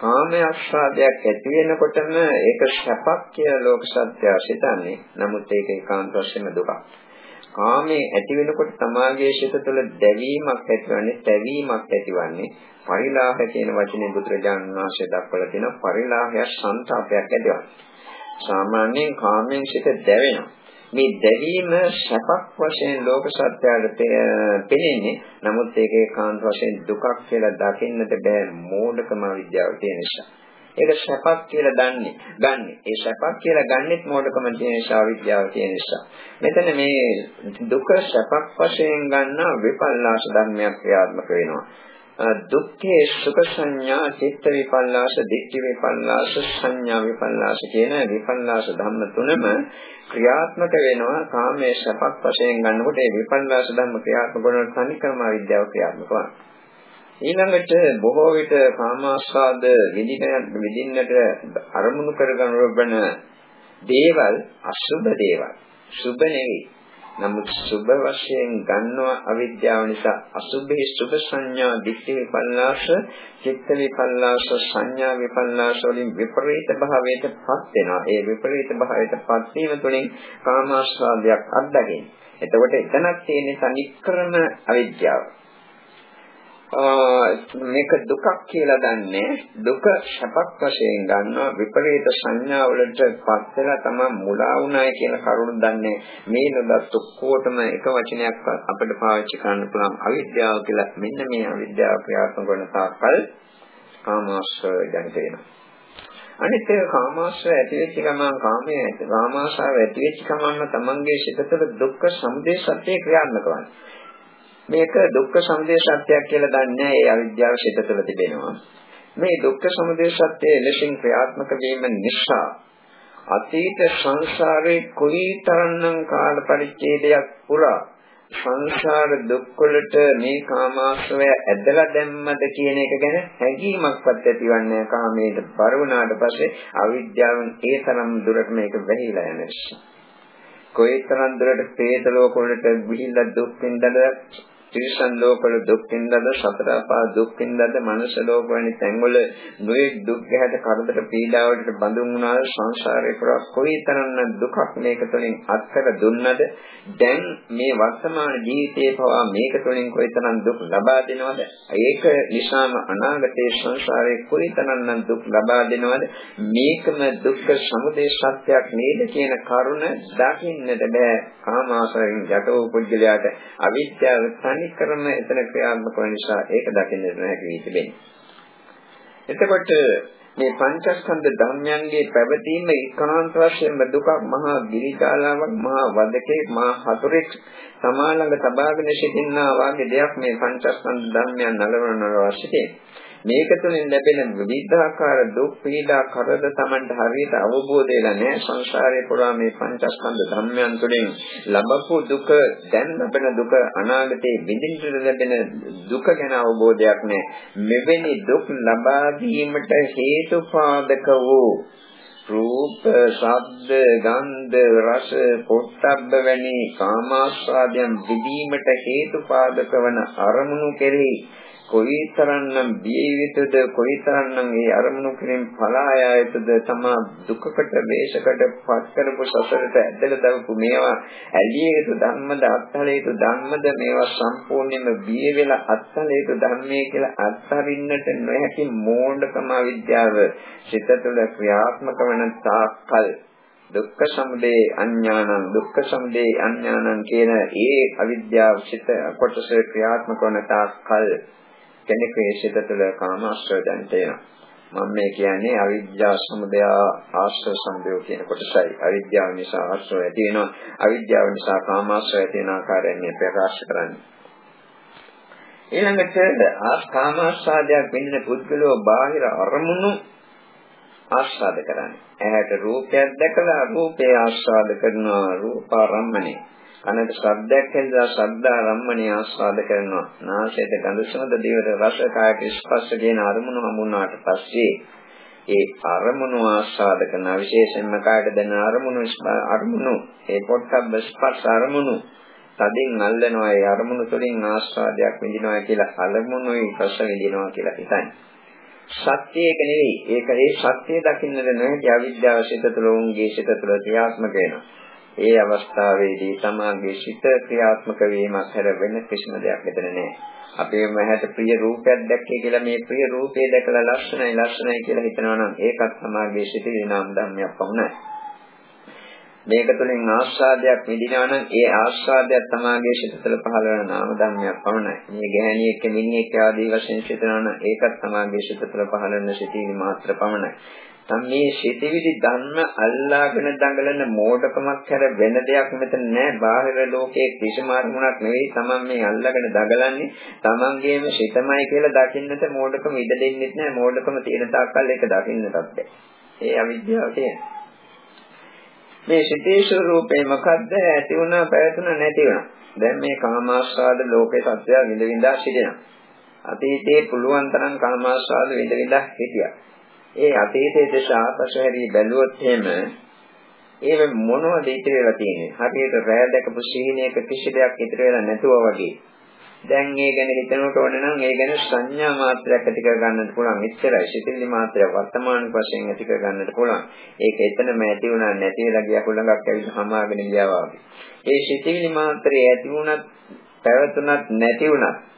කාම ආස්වාදයක් ඇති වෙනකොටම ඒක සැපක් කියලා ලෝක සත්‍යය සිතන්නේ. නමුත් ඒක ඒකාන්ත වශයෙන්ම දුකක්. කාමයේ ඇති වෙනකොට තමාගේ ශිත තුළ දැවීමක් ඇතිවන්නේ, තැවීමක් ඇතිවන්නේ. පරිලාහ කියන වචනේ බුදුරජාණන් වහන්සේ දක්වලා තියෙන පරිලාහය සංతాපයක් ඇතිවන්නේ. සාමාන්‍යයෙන් කාමයෙන් ශිත දැවෙනවා. මේ දැවීම සැපක් වශයෙන් ලෝක සත්‍යයට පෙනෙන්නේ නමුත් ඒකේ කාන්ත වශයෙන් දුකක් කියලා දකින්නට බෑ මෝඩකම විද්‍යාව තියෙන නිසා. ඒක සැපක් කියලා දන්නේ. ගන්නෙ. ඒ සැපක් කියලා ගන්නෙත් මෝඩකම තියෙන නිසා විද්‍යාව තියෙන නිසා. මෙතන මේ දුක සැපක් වශයෙන් ගන්නා විපල්ලාස ධර්මයක් ක්‍රියාත්මක වෙනවා. දුක්ඛේ සුඛ සංඥා චිත්ත විපල්ලාස දිට්ඨි විපල්ලාස සංඥා විපල්ලාස කියන විපල්ලාස ධම්ම තුනම ක්‍රියාත්මක වෙනවා කාමයේ සැපක් වශයෙන් ගන්නකොට ඒ විපල්ලාස ධම්ම ක්‍රියාත්මක කරන තනිකරම විද්‍යාව ක්‍රියාත්මක වෙනවා ඊළඟට බොහෝ විට කාමාස්වාද විඳින විඳින්නට අරමුණු කරගෙන ලබන දේවල් අසුබ දේවල්. සුබ නෙවෙයි. නමුත් සුබ වශයෙන් ගන්නවා අවිද්‍යාව නිසා අසුභේ සුභ සංඥා දිට්ඨි විපල්ලාස චිත්ත විපල්ලාස සංඥා විපල්ලාස වලින් විපරීත භාවයට පත් වෙනවා ඒ විපරීත භාවයට පත් වීම තුළින් කාමාස්වාදයක් අත්දකින්න. එතකොට එතනක් තියෙන සනික්‍රම අවිද්‍යාව. මේක දුකක් කියලා දන්නේ දුක සැපක් වශයෙන් ගන්නවා. විපරීත සංඥා වලට පත් වෙලා තමයි මුලා වුණායි කියලා කරුණ දන්නේ. මේ නොදත් ඔක්කොටම එක වචනයක් අපිට පාවිච්චි කරන්න පුළුවන්. අවිද්‍යාව කියලා මෙන්න මේ අවිද්‍යාව ක්‍රියාත්මක වන තාක්කල් කාමාශ්‍රය ජනිත වෙනවා අනිත් ඒ කාමාශ්‍රය ඇති වෙච්ච ගමන් කාමයේ කාමාශාව ඇති වෙච්ච ගමන්ම තමන්ගේ සිත තුළ දුක්ඛ සමුදය සත්‍ය ක්‍රියාත්මක වෙනවා මේක දුක්ඛ සමුදය සත්‍යයක් කියලා දන්නේ ඒ අවිද්‍යාව සිත තුළ තිබෙනවා. මේ දුක්ඛ සමුදය සත්‍යය ලෙසින් ක්‍රියාත්මක වීම නිසා අතීත සංසාරේ කුලීතරණම් කාල පරිච්ඡේදයක් පුරා සංසාර දුක්වලට මේ කාමාශ්‍රය ඇදලා දැම්මද කියන එක ගැන හැඟීමක්වත් ඇතිවන්නේ කාමයට බර වුණාට පස්සේ අවිද්‍යාවෙන් ඒ තරම් දුරට මේක වැහිලා යන නිසා කොයිතරම් දුරට പ്രേත ලෝක වලට ගිහිල්ලා දුක් විඳද තිරිසන් ලෝකවල දුක් විඳද සතර අපා දුක් විඳද මනුෂ්‍ය ලෝක වැනි තැන්වල නොයෙක් දුක් ගැහැට කරදර පීඩාවලට බඳුන් වුණා සංසාරේ පුරා කොයිතරම් දුකක් මේක තුළින් අත්කර දුන්නද? දැන් මේ වර්තමාන ජීවිතයේ පවා මේක තුළින් කොයිතරම් දුක් ලබා දෙනවද? ඒක නිසාම අනාගතයේ සංසාරේ කොයිතරම් දුක් ලබා දෙනවද? මේකම දුක්ඛ සමුදය සත්‍යයක් නේද කියන කරුණ දකින්නට බෑ. කාමාසයෙන් යටෝ පුද්ගලයාට අවිද්‍යාව තනිකරම එතන ක්‍රියාත්මක වෙන නිසා ඒක දකින්නට නැහැ වී තිබෙන්නේ. එතකොට මේ පංචස්කන්ධ ධර්මයන්ගේ පැවතීම ඒකාන්ත වශයෙන්ම දුක මහා ගිරිජාලාවක් මහා වදකේ මහා හතුරෙක් සමා ළඟ තබාගෙන සිටිනා වාගේ දෙයක් මේ පංචස්කන්ධ ධර්මයන් නලවන අවශ්‍යයි. මේක තුළින් ලැබෙන විවිධාකාර දුක් පීඩා කරද Tamanට හරියට අවබෝධ වෙලා නැහැ. සංසාරේ පුරා මේ පංචස්කන්ධ ධර්මයන් තුළින් ලබපු දුක දැන් ලැබෙන දුක අනාගතේ විඳින්න ලැබෙන දුක ගැන අවබෝධයක් නැහැ. මෙවැනි දුක් ලබා දීමට හේතුපාදක වූ රූප, ශබ්ද, ගන්ධ, රස, පොට්ටබ්බ වැනි කාමාස්වාදයන් විදීමට හේතුපාදක වන අරමුණු කෙරෙහි කොයිතරම්නම් බිය යුතුද කොයිතරම්නම් ඒ අරමුණු කිරීම පලා යුතුද තමා දුකකට වේශකට පත් කරපු සසරට ඇදලා දාපු මේවා ඇලිය යුතු ධර්මද අත්හල යුතු ධර්මද මේවා සම්පූර්ණයෙන්ම බිය වෙලා අත්හල යුතු ධර්මයේ කියලා අත්හරින්නට නොහැකි මෝඩකම විද්‍යාව සිත තුළ ක්‍රියාත්මක වන තාක්කල්. දුක්ඛ සමුදය අඥානං දුක්ඛ සමුදය අඥානං කියන ඒ අවිද්‍යාව සිත කොටස ක්‍රියාත්මක වන තාක්කල්. කෙනෙකුගේ සිත තුළ කාම ආශ්‍රය දැනට එනවා. මම මේ කියන්නේ අවිද්‍යා සමුදය ආශ්‍රය සමුදය කියන කොටසයි. අවිද්‍යාව නිසා ආශ්‍රය ඇති වෙනවා. අවිද්‍යාව නිසා කාම ආශ්‍රය ඇති වෙන ආකාරයෙන් මේ ප්‍රකාශ කරන්නේ. ඊළඟට කාම ආස්වාදයක් වෙන්න පුද්ගලෝ බාහිර අරමුණු ආස්වාද කරන්නේ. ඇහැට රූපයක් දැකලා රූපේ ආස්වාද කරනවා රූපාරම්මනේ. කනට ශබ්දයක් ඇහෙනවා ශබ්ද ආරම්මණය ආස්වාද කරනවා. නාසයට ගඳ සුවඳ දිවට රස කායට ස්පර්ශ කියන අරමුණු හමුුණාට පස්සේ ඒ අරමුණු ආස්වාද කරන විශේෂයෙන්ම කායට දැනෙන අරමුණු අරමුණු ඒ පොට්ටබ්බ ස්පර්ශ අරමුණු තදින් අල්ලනවා ඒ අරමුණු තුළින් ආස්වාදයක් විඳිනවා කියලා අරමුණුයි රස විඳිනවා කියලා හිතන්නේ සත්‍ය එක නෙවෙයි. ඒක ඒ සත්‍ය දකින්නද නැහැ අවිද්‍යාව සිත තුළ උන්ගේ සිත තුළ ක්‍රියාත්මක වෙනවා. ඒ අවස්ථාවේදී තමාගේ සිත ක්‍රියාත්මක වීමක් හැර වෙන කිසිම දෙයක් මෙතන නැහැ. අපේ මහත ප්‍රිය රූපයක් දැක්කේ කියලා මේ ප්‍රිය රූපේ දැකලා ලස්සනයි ලස්සනයි කියලා හිතනවා නම් ඒකත් තමාගේ සිතේ නාම ධර්මයක් වුණා. මේක තුළින් ආස්වාදයක් විඳිනවා නම් ඒ ආස්වාදයක් තමාගේ සිත තුළ පහළ වෙන නාම ධර්මයක් පමණයි. මේ ගැහණියෙක් මිනිහෙක් ආදී වශයෙන් සිතනවා නම් ඒකත් තමාගේ සිත තුළ පහළ වෙන සිතේ මාත්‍ර පමණයි. නම් මේ සිටිවිලි ධර්ම අල්ලාගෙන දඟලන මෝඩකමක් හැර වෙන දෙයක් මෙතන නැහැ. බාහිර ලෝකයේ කිසිම අරමුණක් නෙවෙයි. Taman මේ අල්ලාගෙන දඟලන්නේ Tamanගේම සිතමයි කියලා දකින්නට මෝඩකම ඉඩ දෙන්නේ නැහැ. මෝඩකම තියෙන තාක්කල් ඒක දකින්නටත් බැහැ. ඒ අවිද්‍යාව තියෙනවා. මේ සිතේ ස්වરૂපේ මොකද්ද? ඇති වුණා, පැවතුණා, නැති වුණා. දැන් මේ කාමාස්වාද ලෝකේ සත්‍යය විඳ විඳා සිටිනවා. අතීතයේ පුළුවන් තරම් කාමාස්වාද විඳ විඳා හිටියා. ඒ අතීතයේ දේශ ආපසු හැරී බැලුවොත් එහෙම ඒ මොනවද ඉතිරි වෙලා තියෙන්නේ? හරියට රෑ දැකපු සීනයක කිසි දෙයක් ඉතිරි වෙලා නැතුව වගේ. දැන් ඒ ගැන හිතනකොට ඕන නම් ඒ ගැන සංඥා මාත්‍රයක් ඇති කර ගන්නට පුළුවන්. එච්චරයි. සිතිවිලි මාත්‍රයක් වර්තමාන වශයෙන් ඇති කර ගන්නට පුළුවන්. ඒක එතනම ඇති වුණා නැති වෙලා ගියා කුලඟක් ඇවිල්ලා හමාගෙන ගියා වගේ. ඒ සිතිවිලි මාත්‍රේ ඇති වුණත් පැවතුණත් නැති වුණත්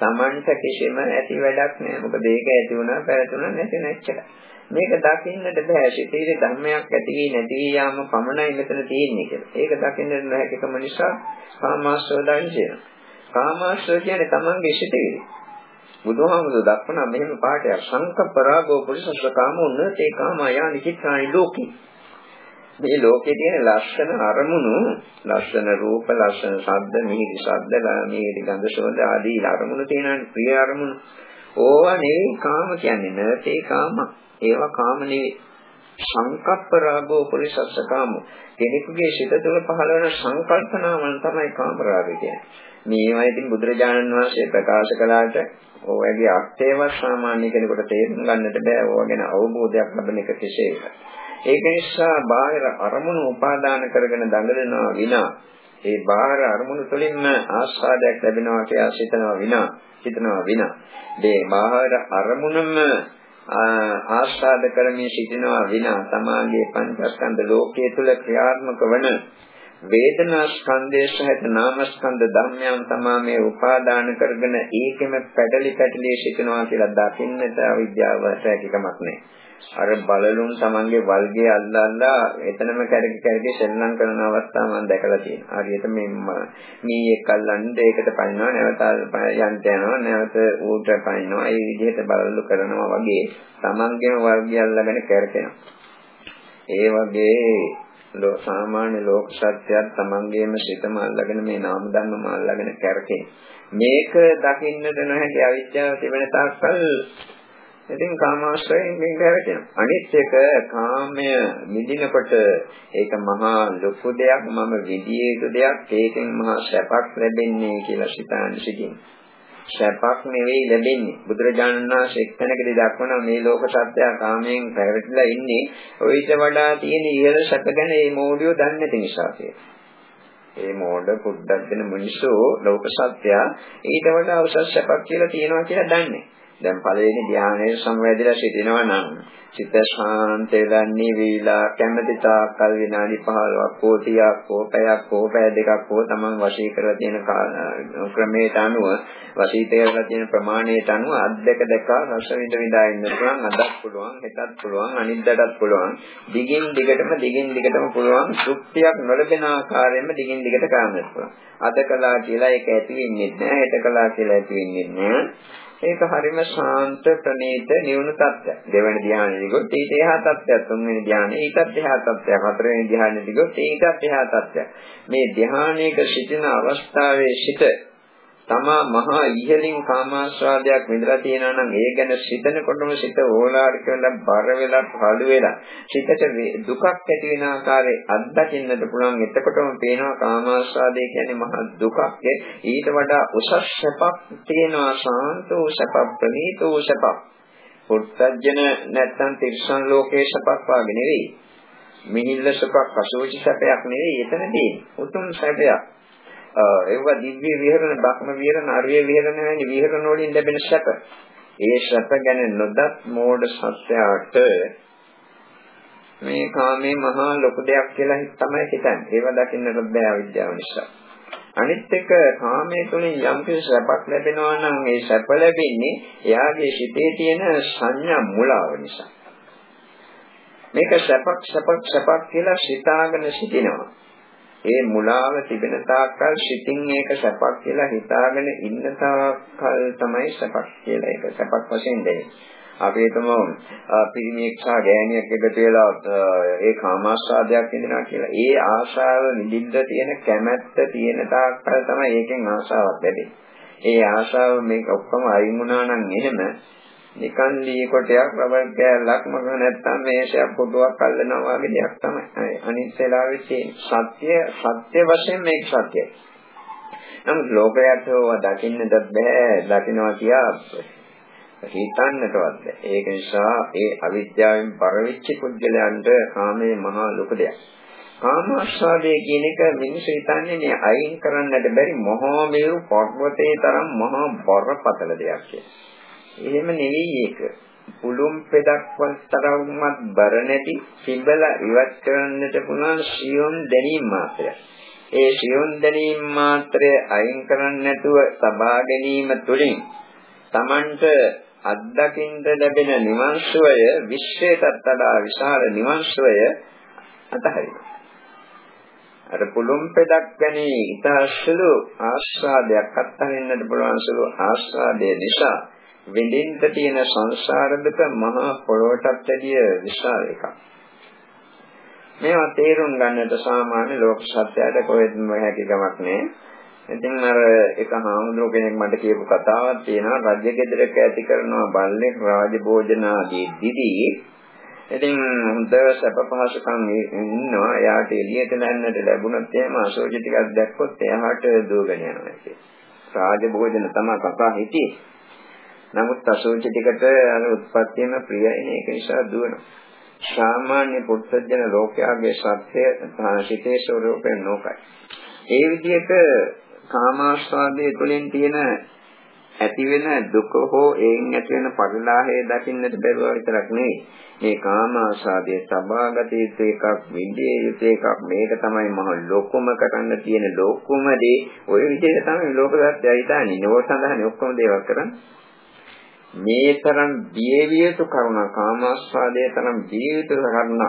Tamanට කිසිම ඇති වැඩක් නෑ. මොකද ඒක ඇති වුණා පැවතුණා නැති නැච්චර. මේක දකින්නට බෑ. සිතේ ධර්මයක් ඇති වී නැති වී යාම පමණයි මෙතන තියෙන්නේ කියලා. ඒක දකින්නට නොහැකිකම නිසා කාමාශ්‍රවදාන් කියනවා. කාමාශ්‍රව කියන්නේ Tamanගේ සිතේ. බුදුහාමුදුර දක්වන මෙහෙම පාඩයක් සංකප්පරාගෝ පුරිසස්ස කාමෝ නතේ කාමා යානි චිත්තානි ලෝකේ මේ ලෝකේ තියෙන ලස්සන අරමුණු ලස්සන රූප ලස්සන ශබ්ද මිහිරි ශබ්ද මිහිරි ගන්ධ සුවඳ ආදී අරමුණු තියෙන ප්‍රිය අරමුණු. ඕවා නෙවෙයි කාම කියන්නේ නැතේ කාම. ඒවා කාම නෙවෙයි. සංකප්ප රාගෝ පුරිසස්ස කාම. කෙනෙකුගේ සිත තුළ පහළ වෙන සංකල්පනාවන් තමයි කාම රාගය කියන්නේ. මේවා ඉතින් බුදුරජාණන් වහන්සේ ප්‍රකාශ කළාට ඕවැගේ අර්ථයවත් සාමාන්‍ය කෙනෙකුට තේරුම් ගන්නට බෑ. ඕවා ගැන අවබෝධයක් ලැබෙන එක කෙසේද ඒක නිසා බාහිර අරමුණු උපාදාන කරගෙන දඟලනවා විනා ඒ බාහිර අරමුණු තුළින්ම ආස්වාදයක් ලැබෙනවා කියලා සිතනවා විනා සිතනවා විනා මේ බාහිර අරමුණම ආස්වාද කරමින් සිටිනවා විනා තමාගේ පංචස්කන්ධ ලෝකයේ තුල ක්‍රියාත්මක වන වේදනා ස්කන්ධය සහිත නාම ස්කන්ධ ධර්මයන් තමා මේ උපාදාන කරගෙන ඒකෙම පැටලි පැටලි සිටිනවා කියලා දකින්නට අවිද්‍යාව හැකියාවක් නැහැ. අර බලලුන් තමන්ගේ වල්ගේ අල්ලල්ලා එතනම කැරකි කැරකි සෙල්ලම් කරන අවස්ථාව මම දැකලා තියෙනවා. හරියට මේ මීයක් අල්ලන්නේ ඒකට පනිනවා නැවත යන්ට යනවා නැවත ඌට පනිනවා. ඒ විදිහට බලලු කරනවා වගේ තමන්ගේම වල්ගේ අල්ලගෙන කැරකෙනවා. ඒ වගේ සාමාන්‍ය ලෝක සත්‍යයක් තමන්ගේම සිතම අල්ලගෙන මේ නාම ධර්මම අල්ලගෙන කැරකෙන. මේක දකින්නට නොහැකි අවිද්‍යාව තිබෙන තාක්කල් ඉතින් කාමාශ්‍රයෙන් මේක හැරෙනවා. අනිත් එක කාමය මිදිනකොට ඒක මහා ලොකු දෙයක් මම විදියේ යුතු දෙයක් ඒකෙන් මහා සැපක් ලැබෙන්නේ කියලා සිතාන සිටින්. සැපක් නෙවෙයි ලැබෙන්නේ. බුදුරජාණන් වහන්සේ එක්තැනකදී දක්වන මේ ලෝක සත්‍යය කාමයෙන් පැවැටලා ඉන්නේ ඔයිට වඩා තියෙන ඉහළ සැප ගැන මේ මෝඩියෝ දන්නේ නැති නිසා ඒ මෝඩ පුද්දක් දෙන මිනිස්සු ලෝක සත්‍යය ඊට වඩා උසස් සැපක් කියලා තියෙනවා කියලා දන්නේ. දැන් පළවෙනි ධානයේ සංවැදිලා සිටිනවා නම් සිත ශාන්ත වෙලා නිවිලා කැමැති තාක්කල් විනාඩි 15ක් හෝ 30ක් හෝ පැයක් හෝ පැය දෙකක් හෝ තමන් වශී කරලා තියෙන ක්‍රමයට අනුව වශී කරලා තියෙන ප්‍රමාණයට අනුව අද්දක දෙක රස විඳ විඳා ඉන්න පුළුවන් අදත් පුළුවන් හෙටත් පුළුවන් අනිද්දාටත් පුළුවන්. දිගින් දිගටම දිගින් දිගටම පුළුවන් තෘප්තියක් නොලබෙන ආකාරයෙන්ම දිගින් දිගට කරන්නත් පුළුවන්. අද කළා කියලා ඒක ඇති වෙන්නේ නැහැ හෙට කළා කියලා ඇති වෙන්නේ නැහැ. ඒක හරිම ශාන්ත ප්‍රණීත නිවුණු තත්ත්වයක්. දෙවෙනි ධ්‍යානෙදි ගොත් ඊට එහා තත්ත්වයක්. තුන්වෙනි ධ්‍යානෙ ඊටත් එහා තත්ත්වයක්. හතරවෙනි ධ්‍යානෙදි ගොත් ඊටත් එහා තත්ත්වයක්. මේ ධ්‍යානයක සිටින අවස්ථාවේ සිට තමා මහා ඉහළින් කාමාස්වාදයක් විඳලා තියෙනවා නම් ඒ ගැන සිතනකොටම සිත ඕලාරික වෙලා බර වෙලා පළු වෙලා සිතට දුකක් ඇති වෙන ආකාරයේ අත්දකින්නට පුළුවන්. එතකොටම පේනවා කාමාස්වාදය කියන්නේ මහා දුකක්. ඊට වඩා උසස් සැපක් තියෙනවා. ශාන්ත වූ සැප ප්‍රණීත වූ සැප පුත්තජන නැත්තම් තිර්සන් ලෝකයේ සැපක් වාගේ නෙවෙයි. මිහිල්ල සැපක් අසෝචි සැපයක් නෙවෙයි. එතනදී උතුම් සැපයක්. ඒව දිව්‍ය විහරණ, බ්‍රහ්ම විහරණ, අරිය විහරණ වැනි විහරණ වලින් ලැබෙන සැප. ඒ සැප ගැන නොදත් මෝඩ සත්‍යයට මේ කාමේ මහා ලොකු දෙයක් කියලා තමයි හිතන්නේ. ඒව දකින්නට බෑ අවිද්‍යාව නිසා. අනිත් එක කාමයේ තුලින් යම් කිසි සැපක් ලැබෙනවා නම් ඒ සැප ලැබෙන්නේ එයාගේ සිතේ තියෙන සංඥා මුලාව නිසා. මේක සැපක් සැපක් සැපක් කියලා සිතාගෙන සිටිනවා. ඒ මුලාව තිබෙන තාක්කල් සිතින් ඒක සැපක් කියලා හිතාගෙන ඉන්න තාක්කල් තමයි සැපක් කියලා ඒක සැපක් වශයෙන් දෙන්නේ. අපි හිතමු පිරිමියෙක් සහ ගෑණියෙක් එකතු වෙලා ඒ කාමාස්වාදයක් විඳිනවා කියලා. ඒ ආශාව නිදින්න තියෙන කැමැත්ත තියෙන තාක්කල් තමයි ඒකෙන් ආශාවක් ලැබෙන්නේ. ඒ ආශාව මේක ඔක්කොම අයින් වුණා නම් එහෙම නිකන් දී කොටයක් රබර් කෑල්ලක් මග නැත්තම් මේෂයක් පොඩුවක් අල්ලනවා වගේ දෙයක් තමයි. අනිත් වෙලාවෙ තියෙන සත්‍ය සත්‍ය වශයෙන් මේක සත්‍යයි. නමුත් ලෝකයට දකින්නද බෑ දකින්නවා කියා හිතන්නටවත් බෑ. ඒක නිසා ඒ අවිද්‍යාවෙන් පරිවිච්ච පුද්ගලයන්ට කාමයේ මහා ලොකු දෙයක්. කාමාස්වාදයේ කියන එක මිනිස්සු හිතන්නේ මේ අයින් කරන්නට බැරි මහා මේරු පර්වතයේ තරම් මහා බරපතල දෙයක් කියලා. එහෙම නෙවෙයි ඒක. පුළුම් පෙදක්වත් තරම්වත් බර නැති සිඹල ඉවත් කරන්නට පුළුවන් සියොන් දැනීම මාත්‍රයක්. ඒ සියොන් දැනීම මාත්‍රය අයින් කරන්න නැතුව සබා ගැනීම තුළින් Tamanට අත්දකින්න ලැබෙන නිවන් සුවය විශ්වයටත් වඩා විශාල නිවන් සුවය අතහරිනවා. අර පුළුම් පෙදක් වැනි ඉතාසුළු ආස්වාදයක් අත්හරින්නට පුළුවන් සුළු ආස්වාදය නිසා විඳින්න තියෙන සංසාර දුක මහා පොළොවටත් වැඩිය විශාල එකක්. මේවා තේරුම් ගන්නට සාමාන්‍ය ලෝක සත්‍යයට කොහෙත්ම හැකි කමක් නැහැ. ඉතින් අර එක හාමුදුරුවෝ කෙනෙක් මට කියපු කතාවක් තියෙනවා රජ ගෙදරක ඇති කරනවා බල්ලෙක් රාජ භෝජන ආදී දිදී ඉතින් හොඳ සැප පහසුකම් ඉන්නවා එයාට එළියට නැන්නට ලැබුණොත් එහෙම අශෝචි ටිකක් දැක්කොත් එයාට දුවගෙන යනවා ඒක. රාජ භෝජන තමයි කතා හිටියේ. නමුත් අශෝචි ටිකට අර උත්පත්තියම ප්‍රියයින ඒක නිසා දුවනවා. සාමාන්‍ය පුත්සජන ලෝකයාගේ සත්‍ය සිතේ ස්වરૂපයෙන් නොකයි. ඒ විදිහට කාමාස්වාදයේ තුළින් තියෙන ඇති වෙන දුක හෝ ඒන් ඇති වෙන පරිලාහය දකින්නට බැරුව විතරක් නෙවෙයි මේ කාමාස්වාදයේ සබාගත යුතු එකක් විඳිය යුතු එකක් මේක තමයි මහ ලොකුම කරන්න තියෙන ලොකුම දේ ඔය විදිහට තමයි ලෝක සත්‍යය හිතන්නේ නෝ සඳහන් ඔක්කොම දේවල් කරන්නේ මේ තරම් බියවිය යුතු කරුණ කාමාස්වාදයේ තරම් බිය යුතු කරුණ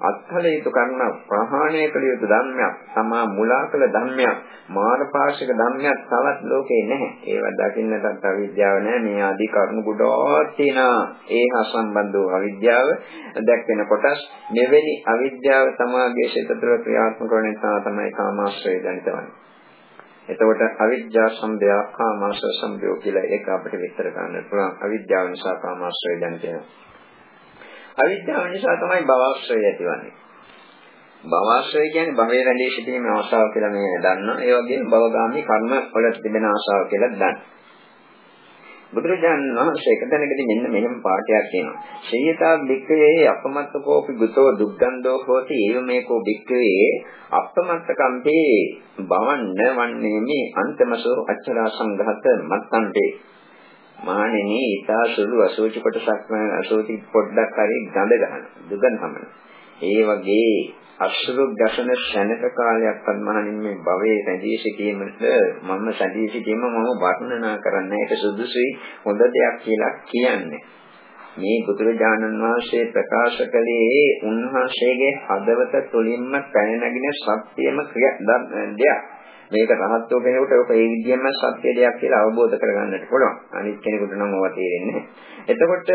අත්හල යුතු කරන ප්‍රහාණය කළ යුතු ධර්මයක් තමා මුලා කළ ධර්මයක් මාර්ගපාශික ධර්මයක් තවත් ලෝකේ නැහැ. ඒව දකින්නටත් අවිද්‍යාව නැහැ. මේ ආදී කරුණු ගොඩක් තියෙනවා. ඒ හා සම්බන්ධ වූ අවිද්‍යාව දැක්වෙන කොටස් මෙවැනි අවිද්‍යාව තමාගේ සිත තුළ ක්‍රියාත්මක වන නිසා තමයි කාමාශ්‍රය ජනිතවන්නේ එතකොට අවිද්‍යා සම්භය කාමාශ්‍රය සම්භය කියලා ඒක අපිට විස්තර කරන්න පුළුවන් අවිද්‍යාව නිසා කාමාශ්‍රය ජනිත වෙනවා අවිද්‍යාව නිසා තමයි භවශ්‍රය ඇතිවන්නේ. භවශ්‍රය කියන්නේ භවයේ රැඳී සිටීමේ ආශාව කියලා මේ දන්නවා. ඒ වගේම භවගාමී කර්ම වල තිබෙන ආශාව කියලා දන්නවා. බුදුරජාණන් වහන්සේ එක තැනකදී මෙන්න මෙහෙම පාඩයක් කියනවා. ශේයතා බික්කවේ අපමත්තකෝපි ගුතෝ දුක්ගන්ධෝ හෝති ඒව මේකෝ බික්කවේ අපමත්තකම්පේ භවන්න වන්නේ මේ අන්තමසෝ අච්චරා සංඝත මත්තන්තේ මානෙනි ඊතා සුළු අසෝචි කොටසක් අසෝචි පොඩ්ඩක් හරි ගඳ ගන්න දුගන් හමන. ඒ වගේ අසුරු ගැසෙන ශනක කාලයක්වත් මහණින් මේ භවයේ රැඳී සිටීමට මම සැදී සිටීම මම වර්ණනා කරන්න ඒක සුදුසුයි හොඳ දෙයක් කියලා කියන්නේ. මේ බුදුරජාණන් වහන්සේ ප්‍රකාශ කළේ උන්වහන්සේගේ හදවත තුළින්ම පැන නැගින සත්‍යම ක්‍රියා දෙයක්. මේක රහත්ව කෙනෙකුට ඔක ඒ විදිහම සත්‍ය දෙයක් කියලා අවබෝධ කරගන්නට පුළුවන්. අනිත් කෙනෙකුට නම් ඕවා තේරෙන්නේ එතකොට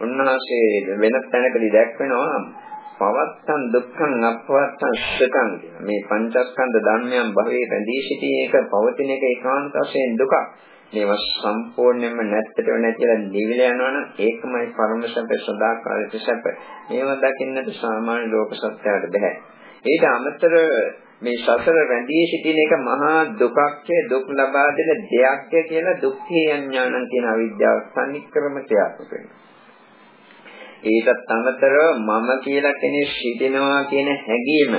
උන්වහන්සේ වෙන තැනකදී දැක්වෙනවා පවත්තන් දුක්ඛං අපවත්තන් සුඛං මේ පංචස්කන්ධ ධර්මයන් භවයේ රැඳී සිටී එක පවතින එක ඒකාන්ත වශයෙන් දුකක්. මේවා සම්පූර්ණයෙන්ම නැත්තට නැතිලා නිවිල යනවනම් ඒකමයි පරම සැප සදාකාලික සැප. මේවා දකින්නට සාමාන්‍ය ලෝක සත්‍යයට බෑ. ඊට අමතර මේ සසර රැඳී සිටින එක මහා දුකක් දුක් ලබා දෙන දෙයක් කියලා දුක්ඛේ අඥානං කියන අවිද්‍යාව සම්නික්‍රම ක්‍රියාත්මක වෙනවා. ඒකත් අමතරව මම කියලා කෙනෙක් සිටිනවා කියන හැඟීම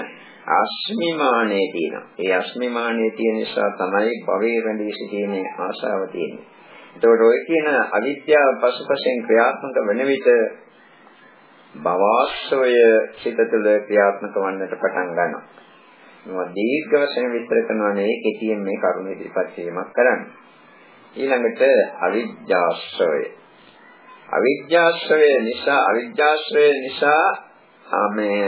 අස්මිමානයේ තියෙනවා. ඒ අස්මිමානයේ තියෙන නිසා තමයි භවයේ රැඳී සිටීමේ ආශාව තියෙන්නේ. ඒතකොට ඔය කියන අවිද්‍යාව පසුපසෙන් ක්‍රියාත්මක වෙන විට භවස්වය සිත තුළ ක්‍රියාත්මක වන්නට පටන් ගන්නවා. මේවා දීර්ඝ වශයෙන් විස්තර කරනවා නේ කෙටියෙන් මේ කරුණ ඉදිරිපත් කිරීමක් කරන්න. ඊළඟට අවිජ්ජාශ්‍රය. අවිජ්ජාශ්‍රය නිසා අවිජ්ජාශ්‍රය නිසා මේ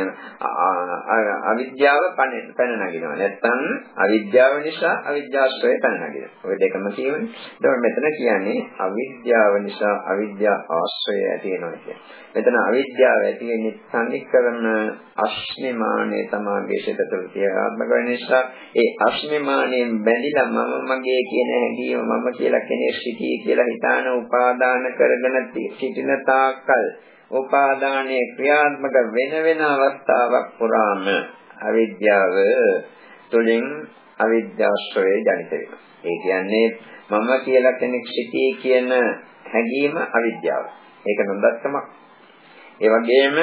අවිද්‍යාව පැන නගිනවා. නැත්තම් අවිද්‍යාව නිසා අවිද්‍යාශ්‍රය පැන නගිනවා. ඔය දෙකම කියවනේ. ඒතකොට මෙතන කියන්නේ අවිද්‍යාව නිසා අවිද්‍යා ආශ්‍රය ඇති වෙනවා කියන්නේ. මෙතන අවිද්‍යාව ඇති වෙන්නේ සම්නික්‍රම අස්මිමානේ තමාගේ සිත තුළ තියාත්මක වෙන නිසා ඒ අස්මිමානේ බැඳිලා මම මගේ කියන හැඟීම මම කියලා කෙනෙක් සිටී කියලා හිතාන උපාදාන කරගෙන සිටින තාක්කල් උපාදානයේ ක්‍රියාත්මක වෙන වෙන අවස්ථාවක් පුරාම අවිද්‍යාව තුළින් අවිද්‍යාශ්‍රය ජනිත වෙනවා. ඒ කියන්නේ මම කියලා කෙනෙක් සිටී කියන හැඟීම අවිද්‍යාව. ඒක නොදත්තමක්. ඒ වගේම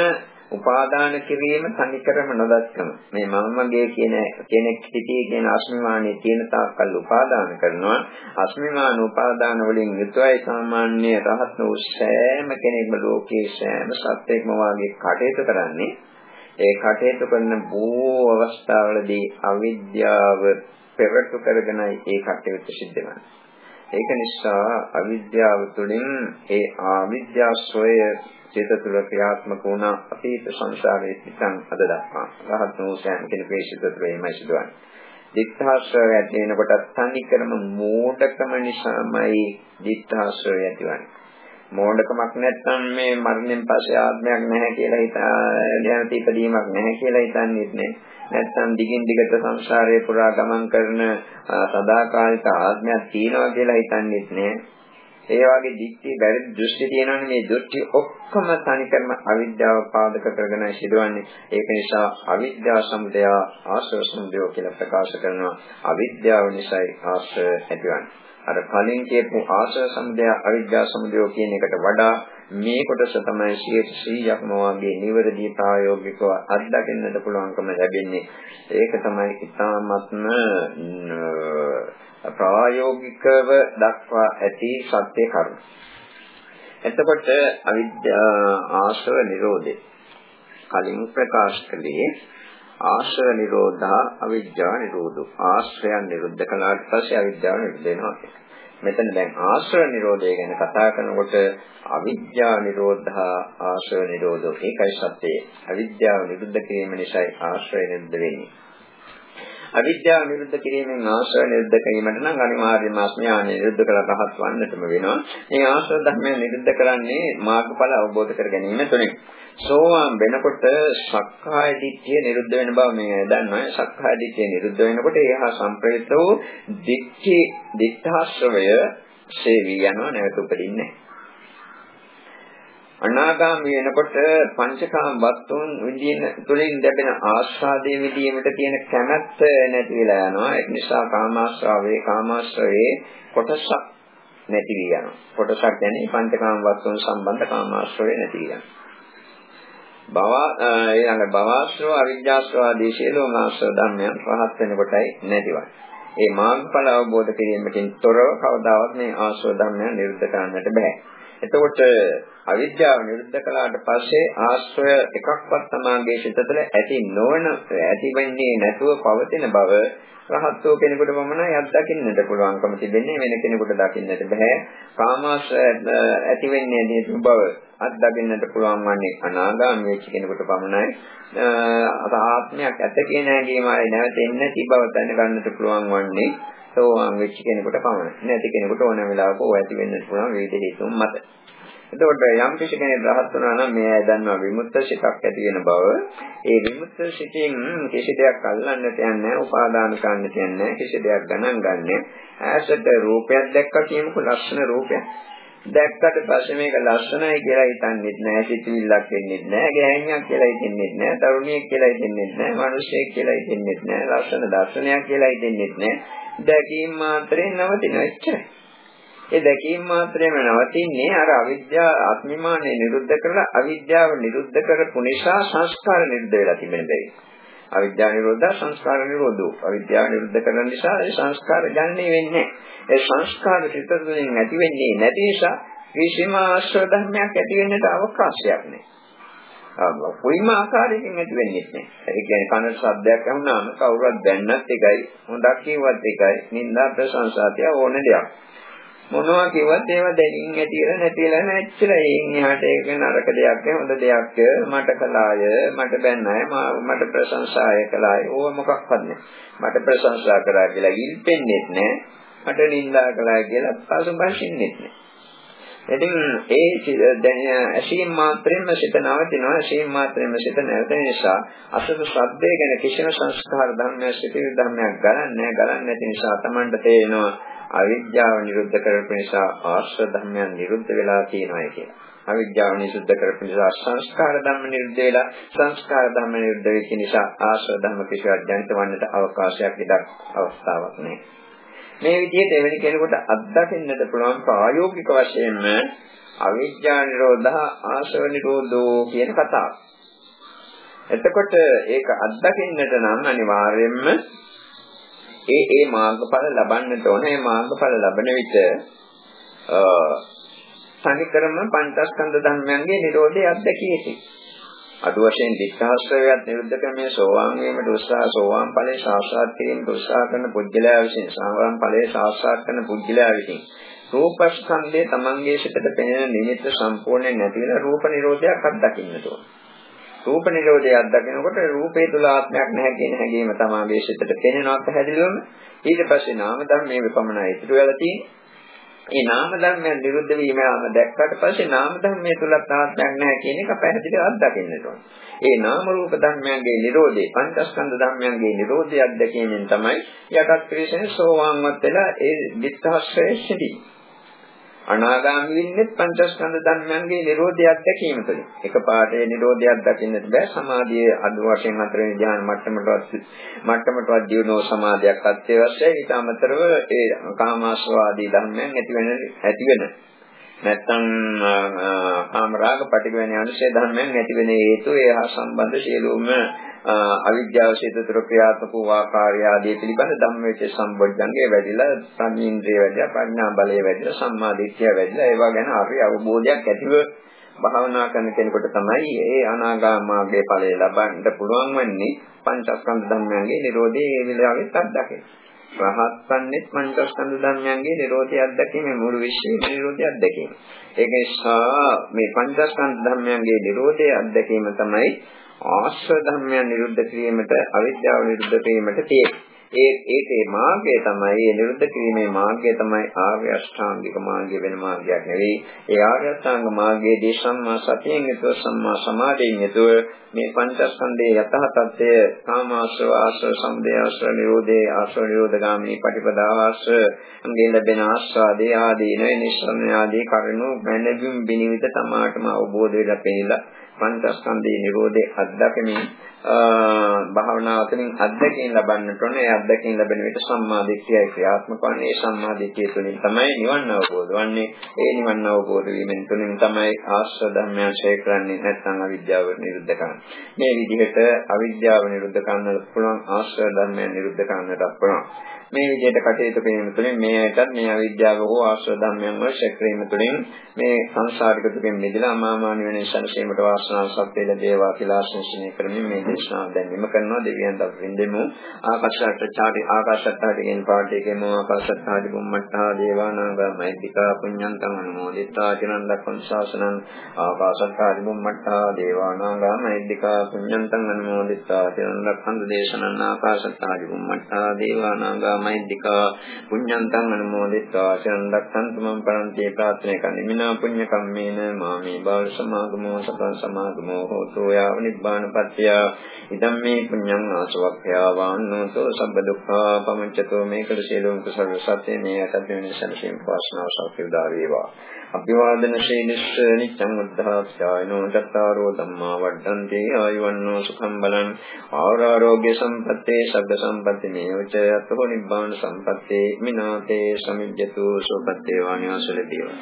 උපාදාන කිරීම තනිකරම නොදස්කම. මේ මම මගේ කියන කෙනෙක් සිටී කියන අස්මිමානයේ තියෙන තාක්කල් උපාදාන කරනවා. අස්මිමාන උපාදාන වලින් යුතුවයි සාමාන්‍ය රහත් වූ සෑම කෙනෙක්ම ලෝකයේ සෑම සත්‍යයක්ම වාගේ කටයුතු කරන්නේ. ඒ කටයුතු කරන බොහෝ අවස්ථාවලදී අවිද්‍යාව පෙරටු කරගෙනයි ඒ කටයුතු සිද්ධ වෙන්නේ. ඒක නිසා අවිද්‍යාව තුළින් ඒ අවිද්‍යාස්වය චේත තුළ ක්‍රියාත්මක වුණ අතීත සංසාරයේ සිටන් අද දක්වා රහත් වූ සෑම කෙනෙකුගේ සිත තුළ එයිමයි සිදුවන්නේ. දික්ඛාශ්‍රය ඇති වෙනකොට තනිකරම මෝඩකම නිසාමයි දික්ඛාශ්‍රය ඇතිවන්නේ. මෝඩකමක් නැත්නම් මේ මරණයෙන් පස්සේ ආත්මයක් නැහැ කියලා හිතා දැනට ඉපදීමක් නැහැ කියලා හිතන්නේ නැහැ. නැත්නම් දිගින් දිගට සංසාරේ පුරා ගමන් කරන සදාකාලික ආත්මයක් තියෙනවා කියලා හිතන්නේ නැහැ. ඒ වගේ දික්ටි බැරි දෘෂ්ටි තියෙනවනේ මේ දෘෂ්ටි ඔක්කොම තනිකරම අවිද්‍යාව පාදක කරගෙන සිදුවන්නේ. ඒක නිසා අවිද්‍යාව සමුදය ආශ්‍රව සමුදය කියලා ප්‍රකාශ කරනවා. අවිද්‍යාව නිසායි ආශ්‍රය ඇතිවන්නේ. අර කලින් කියපු ආශ්‍රය සමුදය අවිද්‍යාව සමුදය කියන එකට වඩා මේ කොටස තමයි 100%ක්ම වාගේ නිවැරදි ප්‍රායෝගිකව අත්දකින්නට පුළුවන්කම ලැබෙන්නේ. ඒක තමයි ඉතාමත්ම ප්‍රායෝගිකව දක්වා ඇති සත්‍ය කරුණ. එතකොට අවිද්‍යා ආශ්‍රව නිරෝධය කලින් ප්‍රකාශ කළේ ආශ්‍රය නිරෝධා අවිජ්ජා නිරෝධෝ. ආශ්‍රයන් නිරුද්ධ කළාට පස්සේ අවිජ්ජාව නිරුද්ධ වෙනවා මෙතන දැන් ආශ්‍රය නිරෝධය ගැන කතා කරනකොට අවිජ්ජා නිරෝධා ආශ්‍රය නිරෝධෝ ඒකයි සත්‍යය. අවිජ්ජාව නිරුද්ධ කිරීම නිසායි ආශ්‍රය නිරුද්ධ වෙන්නේ. අවිද්‍යාව නිරුද්ධ කිරීමෙන් ආශ්‍රය නිරුද්ධ කිරීමට නම් අනිවාර්යයෙන්ම අඥානය නිරුද්ධ කළ රහත් වන්නටම වෙනවා. මේ ආශ්‍රය ධර්මයන් නිරුද්ධ කරන්නේ මාර්ගඵල අවබෝධ කර ගැනීම තුළින්. සෝවාන් වෙනකොට සක්කාය දිට්ඨිය නිරුද්ධ වෙන බව මේ දන්නවා. සක්කාය දිට්ඨිය නිරුද්ධ වෙනකොට ඒහා සම්ප්‍රේත වූ දිට්ඨි දිට්ඨාශ්‍රවය සේවී යනවා නැවත උපදින්නේ නැහැ. අනාගාමී වෙනකොට පංචකාම වස්තුන් විඳින තුලින් ලැබෙන ආස්වාදයේ විදීමට තියෙන කැමැත්ත නැති වෙලා යනවා. ඒ නිසා කාමාශ්‍රාවේ කාමාශ්‍රයේ කොටසක් නැති වී යනවා. කොටසක් කියන්නේ පංචකාම වස්තුන් සම්බන්ධ කාමාශ්‍රවේ නැති වී යනවා. භව ඊළඟ භවශ්‍රව අවිජ්ජාශ්‍රව ආදී සියලුම ආශ්‍රව ධර්මයන් පහත් වෙනකොටයි නැතිවන්නේ. ඒ මාර්ගඵල අවබෝධ කිරීමකින් තොරව කවදාවත් මේ ආශ්‍රව ධර්මයන් නිරුද්ධ කරන්නට බෑ. එතකොට අවිද්‍යාව නිරුද්ධ කළාට පස්සේ ආශ්‍රය එකක්වත් තමාගේ සිත තුළ ඇති නොවන ඇති වෙන්නේ නැතුව පවතින බව රහත්ෝ කෙනෙකුට පමණයි අත්දකින්නට පුළුවන්කම තිබෙන්නේ වෙන කෙනෙකුට දකින්නට බෑ. කාමාශ්‍රය ඇති වෙන්නේ නැති බව අත්දකින්නට පුළුවන් වන්නේ අනාගාමී වෙච්ච කෙනෙකුට පමණයි. ආත්මයක් ඇත කියන හැඟීමයි නැවතෙන්නේ නැති බව දැනගන්නට පුළුවන් වන්නේ සෝවාන් වෙච්ච um, කෙනෙකුට පමණයි. නැති කෙනෙකුට ඕන වෙලාවක ඕ ඇති වෙන්න පුළුවන් විවිධ හේතුන් මත. එතකොට යම් කිසි කෙනෙක් රහත් වුණා නම් මේ අය දන්නවා විමුක්ත සිතක් ඇති වෙන බව. ඒ විමුක්ත සිතෙන් කිසි දෙයක් අල්ලන්නට යන්නේ උපාදාන කරන්නට යන්නේ කිසි දෙයක් ගණන් ගන්නෑ. ඈසට රූපයක් දැක්කා කියමුකෝ ලක්ෂණ රූපයක්. දැක්කට පස්සේ මේක ලස්සනයි කියලා හිතන්නේ නැහැ සිතිවිල්ලක් වෙන්නේ නැහැ ගෑණියක් කියලා හිතන්නේ නැහැ තරුණියෙක් කියලා හිතන්නේ නැහැ මිනිසෙක් කියලා හිතන්නේ නැහැ ලස්සන දර්ශනයක් කියලා හිතන්නේ නැහැ දැකීම මාත්‍රයෙන් නවතින එච්චරයි. ඒ දැකීම මාත්‍රයෙන් නවතින්නේ අර අවිද්‍යාව අත්මිමානේ නිරුද්ධ කරලා අවිද්‍යාව නිරුද්ධ කරපු නිසා සංස්කාර නිරුද්ධ වෙලා තිබෙන බැරි. අවිද්‍යාව නිරෝධ සංස්කාර නිරෝධෝ. අවිද්‍යාව නිරුද්ධ කරන නිසා ඒ සංස්කාර ගන්නේ වෙන්නේ ඒ සංස්කාර චිත්තයෙන් නැති වෙන්නේ නැති නිසා කිසිම ආශ්‍රව ධර්මයක් ඇති වෙන්නට අවකාශයක් නැහැ. කොයිම ආකාරයකින් ඇති වෙන්නේ නැහැ. ඒ කියන්නේ කන ශබ්දයක් ඇහුණාම කවුරුත් දැන්නත් එකයි, හොඳක් කියවත් එකයි, නින්දා ප්‍රශංසාතිය ඕන දෙයක්. මොනවා කිව්වත් ඒවා දැනින් ඇතිලා නැතිලා නැච්චලා එයින් එහාට ඒක නරක දෙයක්ද හොඳ දෙයක්ද මට කලාය මට බැන්නය මට ප්‍රශංසාය කලාය ඕව මොකක්වත් නැහැ. මට ප්‍රශංසා කරා කියලා ඉල්පෙන්නේ නැහැ. මට නින්දා කළා කියලා පසුබසින්නේ නැහැ. ඉතින් ඒ දැන ඇසීම් මාත්‍රයෙන්ම සිත නවතිනවා ඇසීම් මාත්‍රයෙන්ම සිත නැවතෙන නිසා අසුබ ශබ්දය ගැන කිසිම සංස්කාර ධර්මයක් සිටිවි ධර්මයක් ගලන්නේ ගලන්නේ නැති නිසා Tamanට තේරෙනවා අවිද්‍යාව නිරුද්ධ කරපු නිසා ආශ්‍ර ධර්මයන් නිරුද්ධ වෙලා තියෙනවා කියලා. අවිද්‍යාව නිරුද්ධ කරපු නිසා සංස්කාර ධර්ම නිරුද්ධ වෙලා සංස්කාර ධර්ම නිරුද්ධ වෙච්ච නිසා ආශ්‍ර ධර්ම කිසිවක් ජනිත වන්නට අවකාශයක් ඉඩක් අවස්ථාවක් නැහැ. මේ විදිහට එවැනි කෙනෙකුට අත්දකින්නට පුළුවන් ප්‍රායෝගික වශයෙන්ම අවිද්‍යා නිරෝධ ආශව නිරෝධෝ කියන කතාව. එතකොට ඒක අත්දකින්නට නම් අනිවාර්යයෙන්ම ඒ ඒ මාර්ගඵල ලබන්නට ඕන. ඒ මාර්ගඵල ලබන විට තනිකරම පංචස්කන්ධ ධර්මයන්ගේ Nirodhe අත්දැකිය යුතුයි. අඩු වශයෙන් දික්ඛාශ්‍රයයත් නිරුද්ධ ක්‍රමයේ සෝවාන් වීමට උත්සාහ සෝවාන් ඵලයේ සාක්ෂාත් කිරීමට උත්සාහ කරන පුජ්‍යලයා විසින් සෝවාන් ඵලයේ සාක්ෂාත් කරන පුජ්‍යලයා විසින් රූපස්කන්ධයේ තමන්ගේ සිතට පෙනෙන නිමිත්ත සම්පූර්ණයෙන් නැති වෙන රූප නිරෝධයක් අත්දකින්නට ඕන. රූප නිරෝධය අත්දකිනකොට රූපේ තුල ආත්මයක් නැහැ කියන හැඟීම තමන්ගේ සිතට පෙනෙනවා පැහැදිලිවම ඊට පස්සේ නාම ධර්මයේ විපමණයි ඉතුරු වෙලා තියෙන්නේ. ඒ නාම ධර්මයන් නිරුද්ධ වීමම දැක්කට පස්සේ නාම ධර්මයේ තුල ආත්මයක් නැහැ කියන එක පැහැදිලිව අත්දකින්නට ඕන. ඒ නාම රූප ධර්මයන්ගේ Nirodhe පංචස්කන්ධ ධර්මයන්ගේ Nirodhe අත්දැකීමෙන් තමයි යටත් ක්‍රිෂණ සෝවාන්වත් වෙලා ඒ විත්තහස්සේ සිටි. අනාගාමී වෙන්නේ පංචස්කන්ධ ධර්මයන්ගේ Nirodhe අත්දැකීම තුළින්. එකපාරට ඒ Nirodhe අත්දකින්නට බෑ සමාධියේ අදු වශයෙන් හතරවෙනි ධ්‍යාන මට්ටමටවත් මට්ටමටවත් දියුණුව සමාධියක් අත්‍යවශ්‍යයි. ඊට අමතරව ඒ කාමාස්වාදී ධර්මයන් ඇති වෙන ඇති වෙන නැත්තම් කාමරාග පටිඝ අනුශය ධර්මයන් ඇති වෙන හේතු ඒ හා සම්බන්ධ සියලුම අවිද්‍යාව සිතතර ක්‍රියාත්මක වූ ආකාරය ආදී පිළිබඳ ධම්මවිචේ සම්බොධ්‍යංගේ වැඩිලා සංීන්ද්‍රිය වැඩිලා ප්‍රඥා බලය වැඩිලා සම්මා දිට්ඨිය වැඩිලා ඒවා ගැන හරි අවබෝධයක් ඇතිව භාවනා කරන කෙනෙකුට තමයි ඒ අනාගාමාගේ ඵලය ලබන්න පුළුවන් වෙන්නේ පංචස්කන්ධ ධර්මයන්ගේ Nirodhe ඒ විලාවෙත් අත්දකින්න. රහත් වන්නේ පංචස්කන්ධ ධර්මයන්ගේ Nirodhe අත්දැකීමේ මුළු විශ්වයේ Nirodhe අත්දැකීම. ඒක නිසා මේ පංචස්කන්ධ ධර්මයන්ගේ Nirodhe අත්දැකීම තමයි ආශ්‍රව ධර්මයන් නිරුද්ධ කිරීමට අවිද්‍යාව නිරුද්ධ කිරීමට තියෙන්නේ. ඒ ඒකේ මාර්ගය තමයි ඒ නිරුද්ධ කිරීමේ මාර්ගය තමයි ආර්ය අෂ්ටාංගික මාර්ගය වෙන මාර්ගයක් නෙවෙයි. ඒ ආර්ය අෂ්ටාංග මාර්ගයේදී සම්මා සතියෙන් යුතුව සම්මා සමාධියෙන් යුතුව මේ පංචස්කන්ධයේ යතහ තත්ත්වය කාමාශ්‍රව ආශ්‍රව සම්දේ ආශ්‍රව නිරෝධේ ආශ්‍රව නිරෝධගාමී පටිපදාශ්‍රව අංගේ ලැබෙන ආස්වාදේ ආදී නේ නිස්සරණ ආදී කරුණු මැනවින් බිනිවිද තමාටම අවබෝධ වෙලා පෙනිලා පංචස්කන්ධයේ නිරෝධේ අත්දැකීමෙන් භාවනාව තුළින් අත්දැකීම් ලබන්නට ඕනේ. ඒ අත්දැකීම් ලැබෙන විට සම්මා දිට්ඨියයි ක්‍රියාත්මක වන්නේ. ඒ සම්මා දිට්ඨිය තුළින් තමයි නිවන් අවබෝධ වන්නේ. ඒ නිවන් අවබෝධ වීමෙන් තුළින් තමයි ආශ්‍රය ධර්මයන් ඡය කරන්නේ නැත්නම් අවිද්‍යාව නිරුද්ධ කරන්නේ. මේ විදිහට අවිද්‍යාව නිරුද්ධ කරන්නට පුළුවන් ආශ්‍රය ධර්මයන් නිරුද්ධ කරන්නට පුළුවන්. මේ විදිහට කටයුතු කිරීම තුළින් මේකත් මේ අවිද්‍යාව හෝ ආශ්‍රව ධර්මයන් වල ශක්‍රීම තුළින් මේ සංසාරික දුකෙන් මිදලා අමාමාන වෙන සංසීමට වාසනාව සත්‍ය ලැබේවා කියලා ආශිර්වාද කරමින් මේ දේශනාව දැන් නිම කරනවා. දෙවියන් දවසින්දෙමු ආකාශයට චාටි ආකාශත්තාටිගෙන් පාටිකෙම ආකාශත්තාටි බුම්මත්තා දේවානාගා මෛත්‍තිකා පුඤ්ඤන්තං අනුමෝදිතා චිරන් දක්වන ශාසනං. ආකාශත්තාටි බුම්මත්තා දේවානාගා මෛත්‍තිකා පුඤ්ඤන්තං අනුමෝදිතා චිරන් දක්වන දේශනං. ආකාශත්තාටි බුම්මත්තා දේවානාගා මෛත්‍තිකා පුඤ්ඤන්තං අනුමෝදිතා චරණක්ඛන්තු මම් පරන්ති ප්‍රාර්ථනා කන්නේ මිනා පුඤ්ඤ කම්මේන මාමේ බාල සමාගමෝ සතං සමාගමෝ හෝතු යාව නිබ්බාන පත්‍ය. ඉදම් මේ පුඤ්ඤං ආසවක්ඛ්‍යා වාන්නෝතෝ සබ්බ දුක්ඛා පමුච්ඡතෝ මේකද සියලුම කුසල සත්‍ය මේ අතත් වෙන සම්ශේම වාසනාව සෞඛ්‍යදා වේවා. අභිවාදන ශීලස්ස නිච්ඡං උද්ධාස්යායනෝ චත්තාරෝ ධම්මා වඩ්ඩන්ති ආයුවන්නෝ සුඛම් බලං. ආරෝග්‍ය සම්පත්තේ සබ්බ සම්පatti මේවච අතෝ නිබ්බාන සම්පත්තේ මිනාතේ සමිජ්ජතු සෝපත්තේ වාණ්‍යසලතිය